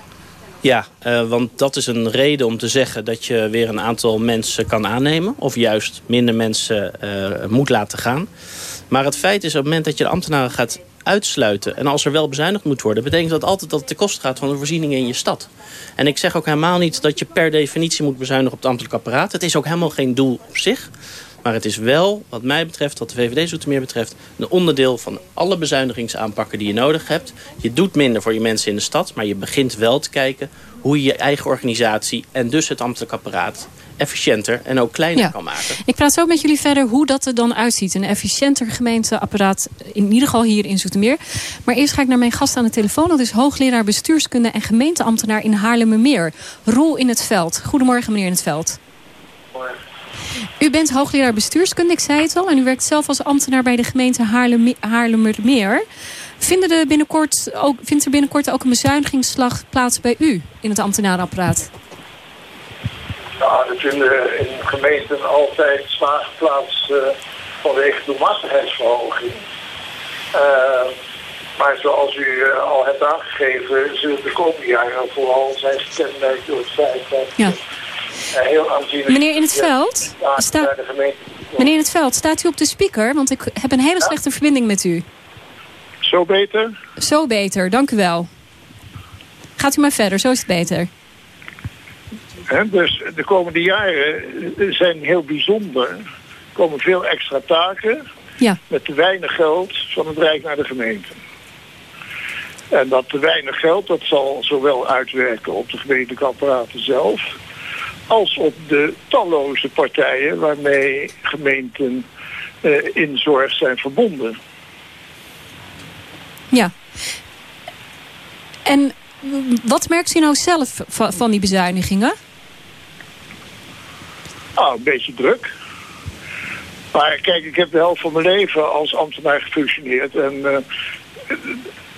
Ja, uh, want dat is een reden om te zeggen dat je weer een aantal mensen kan aannemen. Of juist minder mensen uh, moet laten gaan. Maar het feit is op het moment dat je de ambtenaren gaat uitsluiten... en als er wel bezuinigd moet worden... betekent dat altijd dat het ten koste gaat van de voorzieningen in je stad. En ik zeg ook helemaal niet dat je per definitie moet bezuinigen op het ambtelijk apparaat. Het is ook helemaal geen doel op zich. Maar het is wel, wat mij betreft, wat de VVD Zoetermeer betreft... een onderdeel van alle bezuinigingsaanpakken die je nodig hebt. Je doet minder voor je mensen in de stad, maar je begint wel te kijken... hoe je je eigen organisatie en dus het ambtelijk apparaat efficiënter en ook kleiner kan maken. Ik praat zo met jullie verder hoe dat er dan uitziet. Een efficiënter gemeenteapparaat, in ieder geval hier in Zoetermeer. Maar eerst ga ik naar mijn gast aan de telefoon. Dat is hoogleraar bestuurskunde en gemeenteambtenaar in Haarlemmermeer. Roel in het Veld. Goedemorgen meneer in het Veld. U bent hoogleraar bestuurskunde, ik zei het al. En u werkt zelf als ambtenaar bij de gemeente Haarlemmermeer. Vinden er binnenkort ook, vindt er binnenkort ook een bezuinigingsslag plaats bij u in het ambtenarenapparaat? Ja, er vinden in gemeenten altijd slagen plaats uh, vanwege de massigheidsverhoging. Uh, maar zoals u uh, al hebt aangegeven, zullen de komende jaren vooral zijn gekenmerkt door het feit dat ja. heel aanzienlijk... Meneer In het Veld, sta... Meneer In het Veld, staat u op de speaker? Want ik heb een hele slechte verbinding met u. Zo beter? Zo beter, dank u wel. Gaat u maar verder, zo is het beter dus de komende jaren zijn heel bijzonder. Er komen veel extra taken ja. met te weinig geld van het Rijk naar de gemeente. En dat te weinig geld, dat zal zowel uitwerken op de gemeentelijke apparaten zelf... als op de talloze partijen waarmee gemeenten uh, in zorg zijn verbonden. Ja. En wat merkt u nou zelf van die bezuinigingen? Ah, een beetje druk. Maar kijk, ik heb de helft van mijn leven als ambtenaar gefunctioneerd. En uh,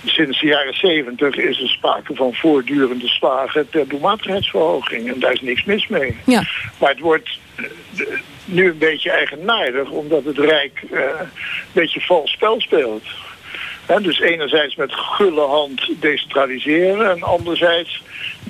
sinds de jaren zeventig is er sprake van voortdurende slagen ter doelmatigheidsverhoging. En daar is niks mis mee. Ja. Maar het wordt uh, nu een beetje eigenaardig, omdat het Rijk uh, een beetje vals spel speelt. He, dus enerzijds met gulle hand decentraliseren en anderzijds 30%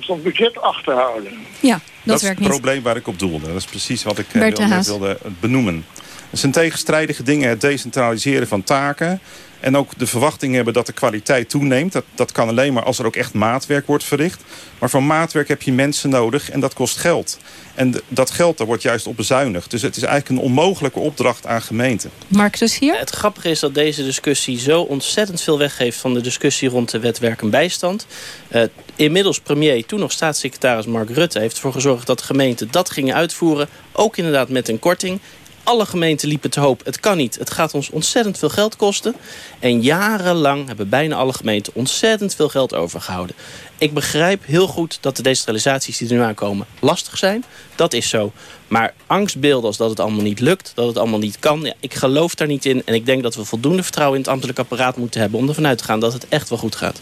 van het budget achterhouden. Ja, dat, dat werkt is het probleem waar ik op doelde. Dat is precies wat ik uh, wilde benoemen. Het zijn tegenstrijdige dingen, het decentraliseren van taken... En ook de verwachting hebben dat de kwaliteit toeneemt. Dat, dat kan alleen maar als er ook echt maatwerk wordt verricht. Maar voor maatwerk heb je mensen nodig en dat kost geld. En dat geld daar wordt juist op bezuinigd. Dus het is eigenlijk een onmogelijke opdracht aan gemeenten. Marcus hier? Het grappige is dat deze discussie zo ontzettend veel weggeeft... van de discussie rond de wet werk en bijstand. Uh, inmiddels premier, toen nog staatssecretaris Mark Rutte... heeft ervoor gezorgd dat gemeenten dat gingen uitvoeren. Ook inderdaad met een korting alle gemeenten liepen te hoop, het kan niet. Het gaat ons ontzettend veel geld kosten. En jarenlang hebben bijna alle gemeenten ontzettend veel geld overgehouden. Ik begrijp heel goed dat de decentralisaties die er nu aankomen lastig zijn. Dat is zo. Maar angstbeelden als dat het allemaal niet lukt, dat het allemaal niet kan... Ja, ik geloof daar niet in. En ik denk dat we voldoende vertrouwen in het ambtelijk apparaat moeten hebben... om ervan uit te gaan dat het echt wel goed gaat.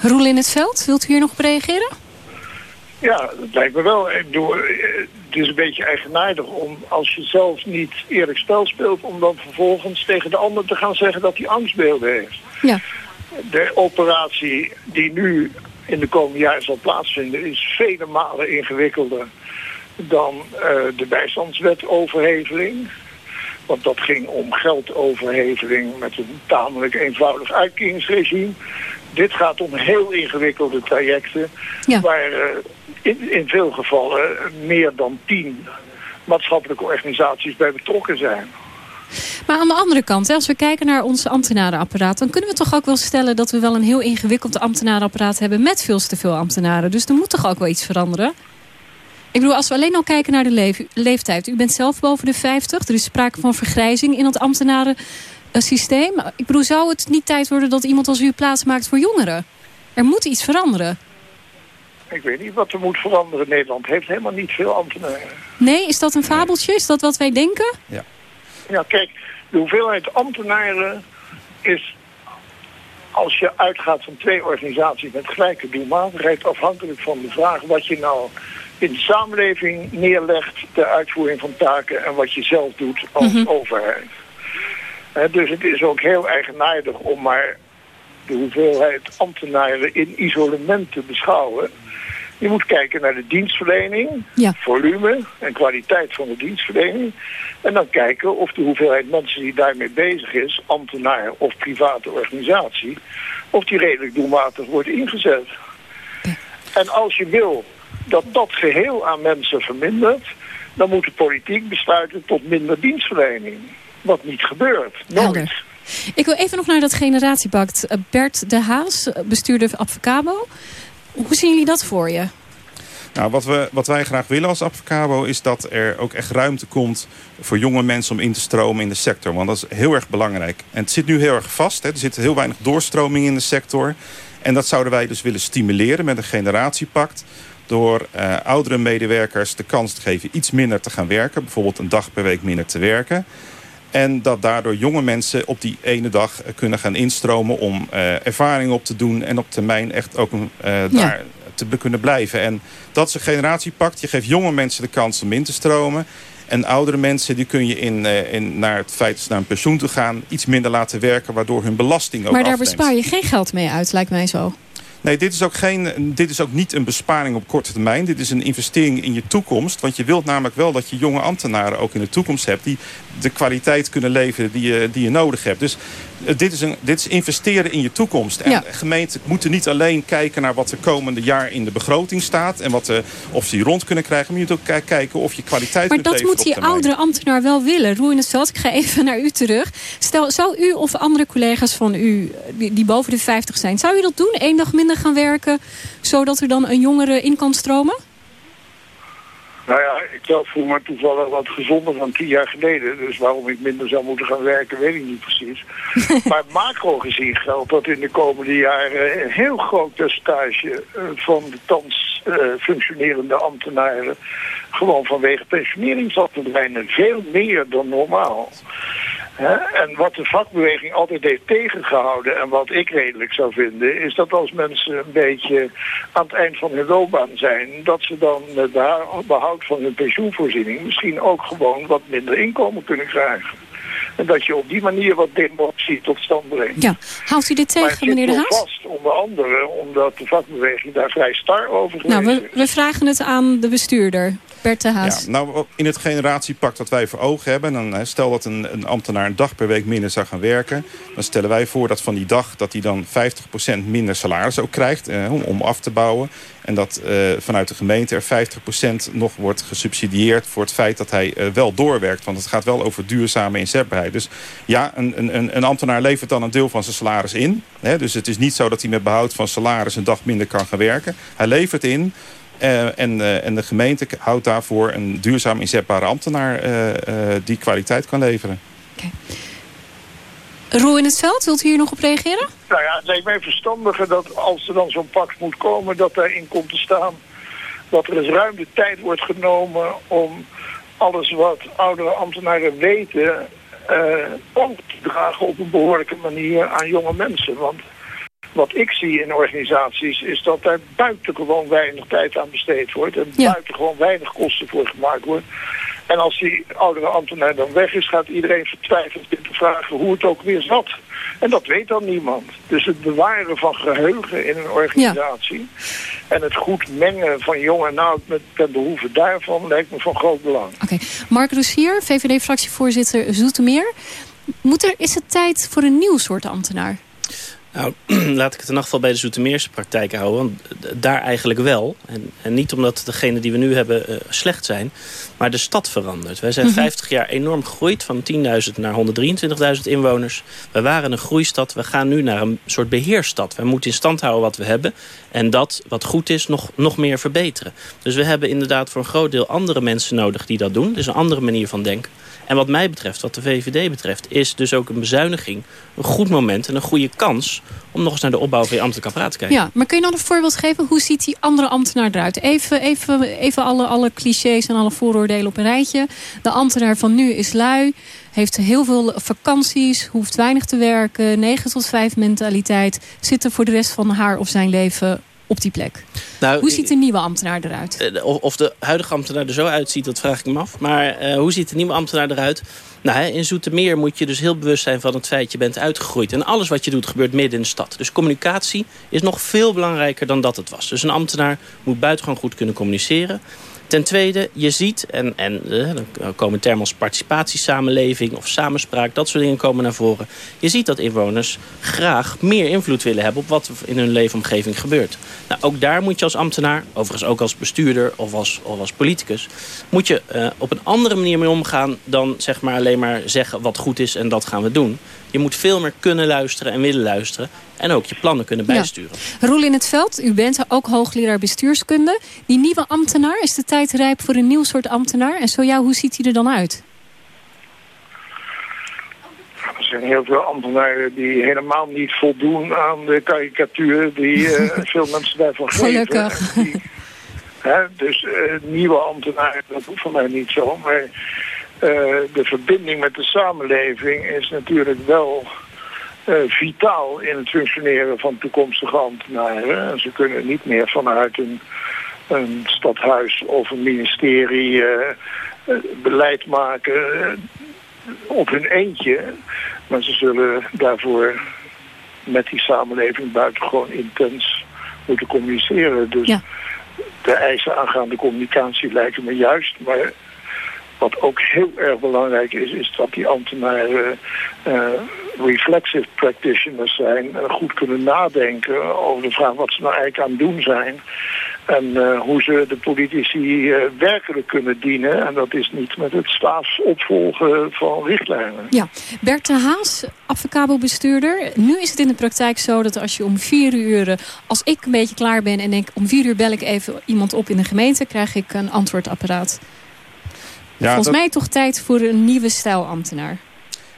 Roel in het veld, wilt u hier nog op reageren? Ja, dat lijkt me wel. Ik bedoel, het is een beetje eigenaardig om, als je zelf niet eerlijk spel speelt... om dan vervolgens tegen de ander te gaan zeggen dat hij angstbeelden heeft. Ja. De operatie die nu in de komende jaren zal plaatsvinden... is vele malen ingewikkelder dan uh, de bijstandswetoverheveling. Want dat ging om geldoverheveling met een tamelijk eenvoudig uitkeringsregime. Dit gaat om heel ingewikkelde trajecten... Ja. waar uh, in, in veel gevallen meer dan tien maatschappelijke organisaties bij betrokken zijn. Maar aan de andere kant, als we kijken naar ons ambtenarenapparaat... dan kunnen we toch ook wel stellen dat we wel een heel ingewikkeld ambtenarenapparaat hebben... met veel te veel ambtenaren. Dus er moet toch ook wel iets veranderen? Ik bedoel, als we alleen al kijken naar de leeftijd. U bent zelf boven de 50. Er is sprake van vergrijzing in het ambtenarensysteem. Ik bedoel, zou het niet tijd worden dat iemand als u plaats maakt voor jongeren? Er moet iets veranderen. Ik weet niet wat er moet veranderen. Nederland heeft helemaal niet veel ambtenaren. Nee, is dat een fabeltje? Is dat wat wij denken? Ja. Ja, kijk, de hoeveelheid ambtenaren is... als je uitgaat van twee organisaties met gelijke doelmatigheid... afhankelijk van de vraag wat je nou in de samenleving neerlegt... de uitvoering van taken en wat je zelf doet als Mhm. overheid. Dus het is ook heel eigenaardig om maar de hoeveelheid ambtenaren in isolement te beschouwen. Je moet kijken naar de dienstverlening, Ja. volume en kwaliteit van de dienstverlening. En dan kijken of de hoeveelheid mensen die daarmee bezig is, ambtenaar of private organisatie, of die redelijk doelmatig wordt ingezet. En als je wil dat dat geheel aan mensen vermindert, dan moet de politiek besluiten tot minder dienstverlening. Wat niet gebeurt. Nooit. Helder. Ik wil even nog naar dat generatiepact. Eh, Bert de Haas, eh, bestuurder Advocabo. Hoe zien jullie dat voor je? Nou, wat, we, wat wij graag willen als Advocabo is dat er ook echt ruimte komt voor jonge mensen om in te stromen in de sector. Want dat is heel erg belangrijk. En het zit nu heel erg vast. Hè. Er zit heel weinig doorstroming in de sector. En dat zouden wij dus willen stimuleren met een generatiepact. Door eh, oudere medewerkers de kans te geven iets minder te gaan werken. Bijvoorbeeld een dag per week minder te werken. En dat daardoor jonge mensen op die ene dag eh, kunnen gaan instromen om eh, ervaring op te doen. En op termijn echt ook eh, daar te kunnen blijven. En dat is een generatiepact. Je geeft jonge mensen de kans om in te stromen. En oudere mensen die kun je in, in, naar het feit dat ze naar een pensioen toe gaan... iets minder laten werken, waardoor hun belasting ook maar daar afneemt. bespaar je geen geld mee uit, lijkt mij zo. Nee, dit is, ook geen, dit is ook niet een besparing op korte termijn. Dit is een investering in je toekomst. Want je wilt namelijk wel dat je jonge ambtenaren ook in de toekomst hebt... die de kwaliteit kunnen leveren die je, die je nodig hebt. Dus dit, is een, dit is investeren in je toekomst. En Ja. gemeenten moeten niet alleen kijken naar wat er komende jaar in de begroting staat... en wat, eh, of ze die rond kunnen krijgen. Maar je moet ook ki- kijken of je kwaliteit Maar kunt dat moet die oudere ambtenaar wel willen. Roel in het veld, ik ga even naar u terug. Stel, zou u of andere collega's van u, die, die boven de 50 zijn... zou u dat doen? Eén dag minder gaan werken, zodat er dan een jongere in kan stromen? Nou ja, ik zelf voel me toevallig wat gezonder dan tien jaar geleden. Dus waarom ik minder zou moeten gaan werken, weet ik niet precies. maar macro gezien geldt dat in de komende jaren een heel groot percentage eh, van de thans eh, functionerende ambtenaren gewoon vanwege pensionering zal verdwijnen. Veel meer dan normaal. En wat de vakbeweging altijd heeft tegengehouden en wat ik redelijk zou vinden, is dat als mensen een beetje aan het eind van hun loopbaan zijn, dat ze dan met behoud van hun pensioenvoorziening misschien ook gewoon wat minder inkomen kunnen krijgen. En dat je op die manier wat democratie tot stand brengt. Ja. Houdt u dit tegen, meneer De Haas? vast, onder andere, omdat de vakbeweging daar vrij star over geweest Nou, we, we vragen het aan de bestuurder. Bert de Haas. Ja, nou, in het generatiepak dat wij voor ogen hebben... dan stel dat een, een, ambtenaar een dag per week minder zou gaan werken... dan stellen wij voor dat van die dag dat hij dan 50% minder salaris ook krijgt... Eh, om, om af te bouwen. En dat uh, vanuit de gemeente er 50% nog wordt gesubsidieerd... voor het feit dat hij uh, wel doorwerkt. Want het gaat wel over duurzame inzetbaarheid. Dus ja, een, een, een ambtenaar levert dan een deel van zijn salaris in. Hè? Dus het is niet zo dat hij met behoud van salaris... een dag minder kan gaan werken. Hij levert in... Uh, en, uh, en, de gemeente houdt daarvoor een duurzaam inzetbare ambtenaar uh, die kwaliteit kan leveren. Okay. Roel in het veld, wilt u hier nog op reageren? Nou ja, het lijkt mij verstandiger dat als er dan zo'n pak moet komen... dat daarin komt te staan dat er eens ruim de tijd wordt genomen... om alles wat oudere ambtenaren weten... op te dragen op een behoorlijke manier aan jonge mensen. Want wat ik zie in organisaties is dat daar buitengewoon weinig tijd aan besteed wordt. En ja. buitengewoon weinig kosten voor gemaakt wordt. En als die oudere ambtenaar dan weg is, gaat iedereen vertwijfeld te vragen hoe het ook weer zat. En dat weet dan niemand. Dus het bewaren van geheugen in een organisatie... en het goed mengen van jong en oud met, ten behoeve daarvan... lijkt me van groot belang. Oké. Okay. Mark Roesier, VVD-fractievoorzitter Zoetermeer. Moet er, is het tijd voor een nieuw soort ambtenaar? Nou, laat ik het in ieder geval bij de Zoetermeerse praktijk houden. Want daar eigenlijk wel. En, en niet omdat degene die we nu hebben uh, slecht zijn. Maar de stad verandert. Wij zijn mm -hmm. 50 jaar enorm gegroeid. Van 10.000 naar 123.000 inwoners. We waren een groeistad. We gaan nu naar een soort beheerstad. We moeten in stand houden wat we hebben. En dat, wat goed is, nog, nog meer verbeteren. Dus we hebben inderdaad voor een groot deel andere mensen nodig die dat doen. Dus een andere manier van denken. En wat mij betreft, wat de VVD betreft... is dus ook een bezuiniging een goed moment en een goede kans... om nog eens naar de opbouw van je ambtelijk te kijken. Ja, maar kun je nog een voorbeeld geven? Hoe ziet die andere ambtenaar eruit? Even, even, even alle, alle clichés en alle vooroordelen op een rijtje. De ambtenaar van nu is lui, heeft heel veel vakanties... hoeft weinig te werken, 9 tot 5 mentaliteit... zit er voor de rest van haar of zijn leven op die plek. Nou, hoe ziet de nieuwe ambtenaar eruit? Of, of de huidige ambtenaar er zo uitziet, dat vraag ik me af. Maar uh, hoe ziet de nieuwe ambtenaar eruit? Nou, in Zoetermeer moet je dus heel bewust zijn van het feit... je bent uitgegroeid. En alles wat je doet gebeurt midden in de stad. Dus communicatie is nog veel belangrijker dan dat het was. Dus een ambtenaar moet buitengewoon goed kunnen communiceren. Ten tweede, je ziet, en, en dan komen termen als participatiesamenleving of samenspraak, dat soort dingen komen naar voren. Je ziet dat inwoners graag meer invloed willen hebben op wat in hun leefomgeving gebeurt. Nou, ook daar moet je als ambtenaar, overigens ook als bestuurder of als, of als politicus, moet je uh, op een andere manier mee omgaan dan zeg maar alleen maar zeggen wat goed is en dat gaan we doen. Je moet veel meer kunnen luisteren en willen luisteren. En ook je plannen kunnen bijsturen. Ja. Roel in het veld, u bent ook hoogleraar bestuurskunde. Die nieuwe ambtenaar, is de tijd rijp voor een nieuw soort ambtenaar? En zo ja, hoe ziet hij er dan uit? Er zijn heel veel ambtenaren die helemaal niet voldoen aan de karikatuur die uh, veel mensen daarvan geven. Gelukkig. Die, hè, dus uh, nieuwe ambtenaren, dat hoeft van mij niet zo. Maar de verbinding met de samenleving is natuurlijk wel uh, vitaal in het functioneren van toekomstige ambtenaren. En ze kunnen niet meer vanuit een, een stadhuis of een ministerie uh, beleid maken op hun eentje. Maar ze zullen daarvoor met die samenleving buitengewoon intens moeten communiceren. Dus ja. de eisen aangaande communicatie lijken me juist, maar wat ook heel erg belangrijk is, is dat die ambtenaren uh, reflexive practitioners zijn. En goed kunnen nadenken over de vraag wat ze nou eigenlijk aan het doen zijn. En uh, hoe ze de politici uh, werkelijk kunnen dienen. En dat is niet met het staatsopvolgen van richtlijnen. Ja, Bert de Haas, advocabelbestuurder. Nu is het in de praktijk zo dat als je om vier uur... als ik een beetje klaar ben en denk om vier uur bel ik even iemand op in de gemeente... krijg ik een antwoordapparaat. Ja, Volgens dat... mij toch tijd voor een nieuwe stijl ambtenaar.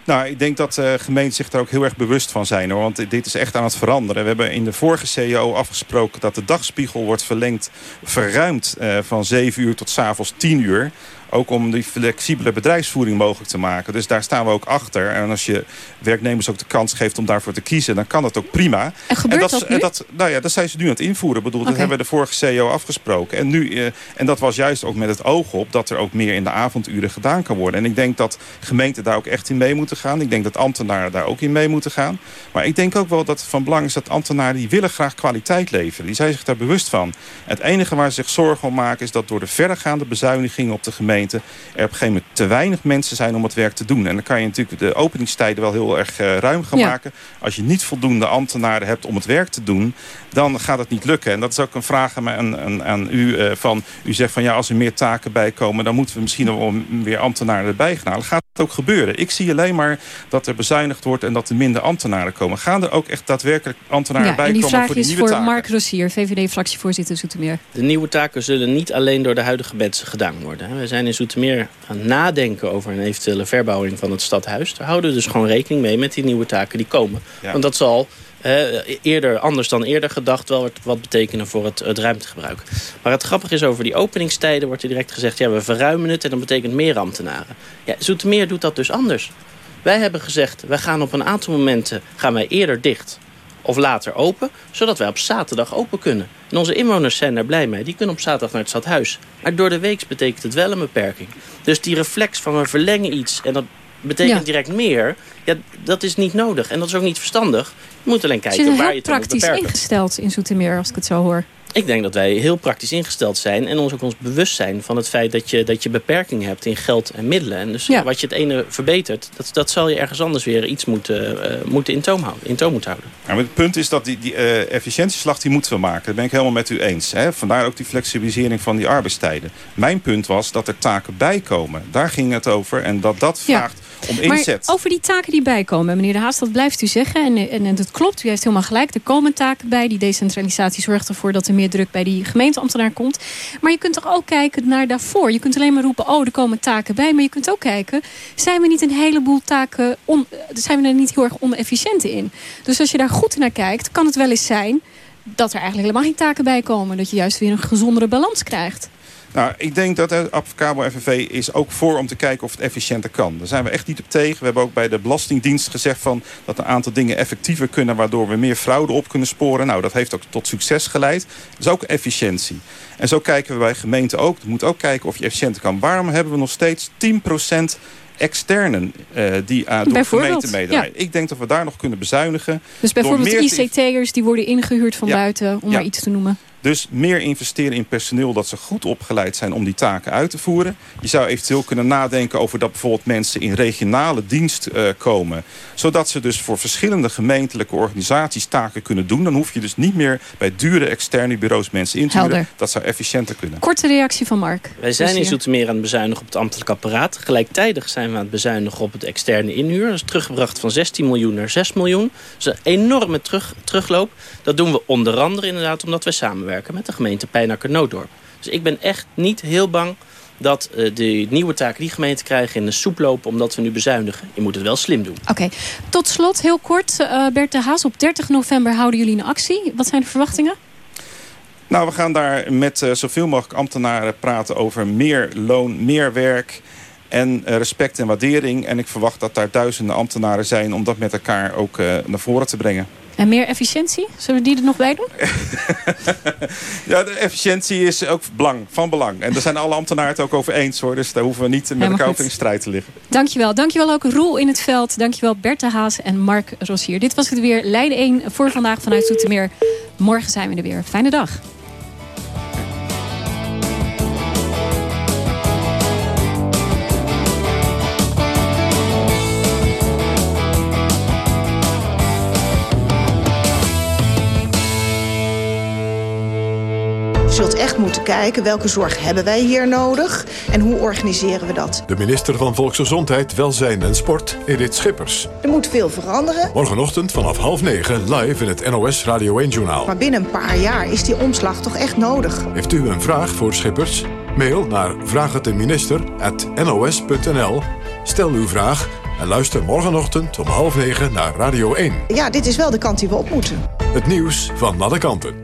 Nou, ik denk dat uh, gemeenten zich daar ook heel erg bewust van zijn. hoor. Want dit is echt aan het veranderen. We hebben in de vorige CEO afgesproken dat de dagspiegel wordt verlengd... verruimd uh, van 7 uur tot s'avonds 10 uur Ook om die flexibele bedrijfsvoering mogelijk te maken. Dus daar staan we ook achter. En als je werknemers ook de kans geeft om daarvoor te kiezen... dan kan dat ook prima. En gebeurt dat, nu? dat Nou ja, dat zijn ze nu aan het invoeren. Ik bedoel, Dat hebben we de vorige CEO afgesproken. En, nu, eh, en dat was juist ook met het oog op... dat er ook meer in de avonduren gedaan kan worden. En ik denk dat gemeenten daar ook echt in mee moeten gaan. Ik denk dat ambtenaren daar ook in mee moeten gaan. Maar ik denk ook wel dat het van belang is dat ambtenaren... die willen graag kwaliteit leveren. Die zijn zich daar bewust van. Het enige waar ze zich zorgen om maken... is dat door de verregaande bezuinigingen op de gemeente... er op een gegeven moment te weinig mensen zijn om het werk te doen. En dan kan je natuurlijk de openingstijden wel heel erg eh, ruim gaan Ja. maken. Als je niet voldoende ambtenaren hebt om het werk te doen... dan gaat het niet lukken. En dat is ook een vraag aan, aan, u. eh, van, u zegt van ja, als er meer taken bij komen... dan moeten we misschien wel weer ambtenaren erbij gaan halen. Gaat ook gebeuren? Ik zie alleen maar dat er bezuinigd wordt... en dat er minder ambtenaren komen. Gaan er ook echt daadwerkelijk ambtenaren Ja, bij en die komen vraag voor die is nieuwe voor taken? Mark Rossier, VVD-fractievoorzitter Zoetermeer. De nieuwe taken zullen niet alleen door de huidige mensen gedaan worden. hè. We zijn in Zoetermeer aan het nadenken over een eventuele verbouwing van het stadhuis. Daar houden we dus gewoon rekening mee met die nieuwe taken die komen. Ja. Want dat zal eerder, anders dan eerder gedacht, wel wat, betekenen voor het, het ruimtegebruik. Maar het grappige is over die openingstijden wordt er direct gezegd... ja, we verruimen het en dat betekent meer ambtenaren. Ja, Zoetermeer doet dat dus anders. Wij hebben gezegd, wij gaan op een aantal momenten gaan wij eerder dicht of later open, zodat wij op zaterdag open kunnen. En onze inwoners zijn daar blij mee. Die kunnen op zaterdag naar het stadhuis. Maar door de week betekent het wel een beperking. Dus die reflex van we verlengen iets en dat betekent Ja. direct meer... Ja, dat is niet nodig en dat is ook niet verstandig. Je moet alleen kijken waar je het moet praktisch beperken. ingesteld in Zoetermeer, als ik het zo hoor. Ik denk dat wij heel praktisch ingesteld zijn en ons ook ons bewust zijn van het feit dat je, dat je beperkingen hebt in geld en middelen. En dus Ja. wat je het ene verbetert, dat, dat zal je ergens anders weer iets moeten, eh, moeten in, toom houden, in toom moeten houden. Ja, maar het punt is dat die, die eh, efficiëntieslag die moeten we maken. Dat ben ik helemaal met u eens. Hè? Vandaar ook die flexibilisering van die arbeidstijden. Mijn punt was dat er taken bijkomen. Daar ging het over. En dat dat Ja. Vraagt om inzet. Maar over die taken die bijkomen, meneer De Haas, dat blijft u zeggen. En, en, en dat klopt, u heeft helemaal gelijk. Er komen taken bij. Die decentralisatie zorgt ervoor dat er meer druk bij die gemeenteambtenaar komt. Maar je kunt toch ook kijken naar daarvoor. Je kunt alleen maar roepen, oh, er komen taken bij. Maar je kunt ook kijken, zijn we niet een heleboel taken... On, zijn we er niet heel erg onefficiënt in? Dus als je daar goed naar kijkt, kan het wel eens zijn... dat er eigenlijk helemaal geen taken bij komen. Dat je juist weer een gezondere balans krijgt. Nou, ik denk dat de Advocabo FNV is ook voor om te kijken of het efficiënter kan. Daar zijn we echt niet op tegen. We hebben ook bij de Belastingdienst gezegd van dat een aantal dingen effectiever kunnen... waardoor we meer fraude op kunnen sporen. Nou, dat heeft ook tot succes geleid. Dat is ook efficiëntie. En zo kijken we bij gemeenten ook. Je moet ook kijken of je efficiënter kan. Waarom hebben we nog steeds 10% externen eh, die aan door de Bijvoorbeeld, gemeente meedraaien? Ik denk dat we daar nog kunnen bezuinigen. Dus door bijvoorbeeld ICT'ers die worden ingehuurd van Ja. buiten, om Ja. maar iets te noemen. Dus meer investeren in personeel dat ze goed opgeleid zijn om die taken uit te voeren. Je zou eventueel kunnen nadenken over dat bijvoorbeeld mensen in regionale dienst eh, komen. Zodat ze dus voor verschillende gemeentelijke organisaties taken kunnen doen. Dan hoef je dus niet meer bij dure externe bureaus mensen in te huren. Dat zou efficiënter kunnen. Korte reactie van Mark. Wij zijn in. Zoetermeer aan het bezuinigen op het ambtelijk apparaat. Gelijktijdig zijn we aan het bezuinigen op het externe inhuur. Dat is teruggebracht van 16 miljoen naar 6 miljoen. Dat is een enorme terug, terugloop. Dat doen we onder andere inderdaad omdat we samenwerken met de gemeente Pijnacker-Nooddorp. Dus ik ben echt niet heel bang dat eh, de nieuwe taken die gemeenten krijgen in de soep lopen omdat we nu bezuinigen. Je moet het wel slim doen. Oké, tot slot heel kort. eh, Bert de Haas, op 30 november houden jullie een actie. Wat zijn de verwachtingen? Nou, we gaan daar met eh, zoveel mogelijk ambtenaren praten over meer loon, meer werk en respect en waardering. En ik verwacht dat daar duizenden ambtenaren zijn om dat met elkaar ook eh, naar voren te brengen. En meer efficiëntie? Zullen we die er nog bij doen? Ja, de efficiëntie is ook belang, van belang. En daar zijn alle ambtenaren het ook over eens hoor. Dus daar hoeven we niet met elkaar over in strijd te liggen. Dankjewel. Dankjewel ook Roel in het veld. Dankjewel Bert de Haas en Mark Rossier. Dit was het weer. Leiden 1 voor vandaag vanuit Zoetermeer. Morgen zijn we er weer. Fijne dag. Echt moeten kijken welke zorg hebben wij hier nodig en hoe organiseren we dat. De minister van Volksgezondheid, Welzijn en Sport, Edith Schippers. Er moet veel veranderen, Morgenochtend vanaf half negen live in het NOS Radio 1-journaal. maar binnen een paar jaar is die omslag toch echt nodig. Heeft u een vraag voor Schippers? Mail naar vraaghetdeminister.nos.nl. Stel uw vraag en luister morgenochtend om half negen naar Radio 1. Ja, dit is wel de kant die we op moeten. Het nieuws van alle kanten.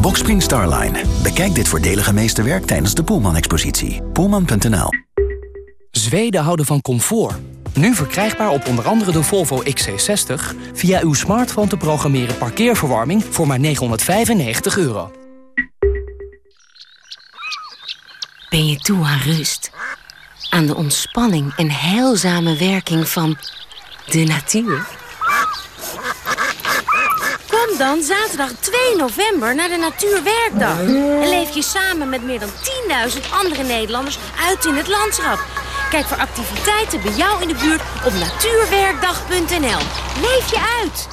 Boxspring Starline. Bekijk dit voordelige meesterwerk tijdens de Poelman-expositie. Poelman.nl Zweden houden van comfort. Nu verkrijgbaar op onder andere de Volvo XC60... via uw smartphone te programmeren parkeerverwarming voor maar 995 euro. Ben je toe aan rust? Aan de ontspanning en heilzame werking van de natuur? Kom dan zaterdag 2 november naar de Natuurwerkdag. En leef je samen met meer dan 10.000 andere Nederlanders uit in het landschap. Kijk voor activiteiten bij jou in de buurt op natuurwerkdag.nl. Leef je uit!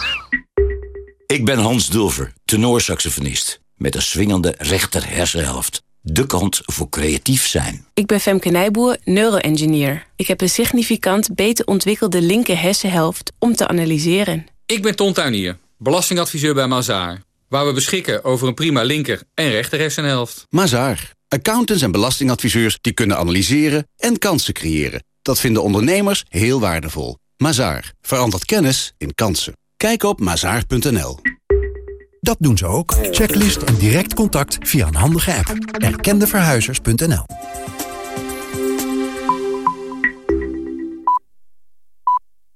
Ik ben Hans Dulver, tenorsaxofonist. Met een swingende rechter hersenhelft. De kant voor creatief zijn. Ik ben Femke Nijboer, neuroengineer. Ik heb een significant beter ontwikkelde linker hersenhelft om te analyseren. Ik ben Ton Tuinier, belastingadviseur bij Mazaar. Waar we beschikken over een prima linker en rechter hersenhelft. Mazaar. Accountants en belastingadviseurs die kunnen analyseren en kansen creëren. Dat vinden ondernemers heel waardevol. Mazaar. Verandert kennis in kansen. Kijk op mazaar.nl. Dat doen ze ook. Checklist en direct contact via een handige app. Erkendeverhuizers.nl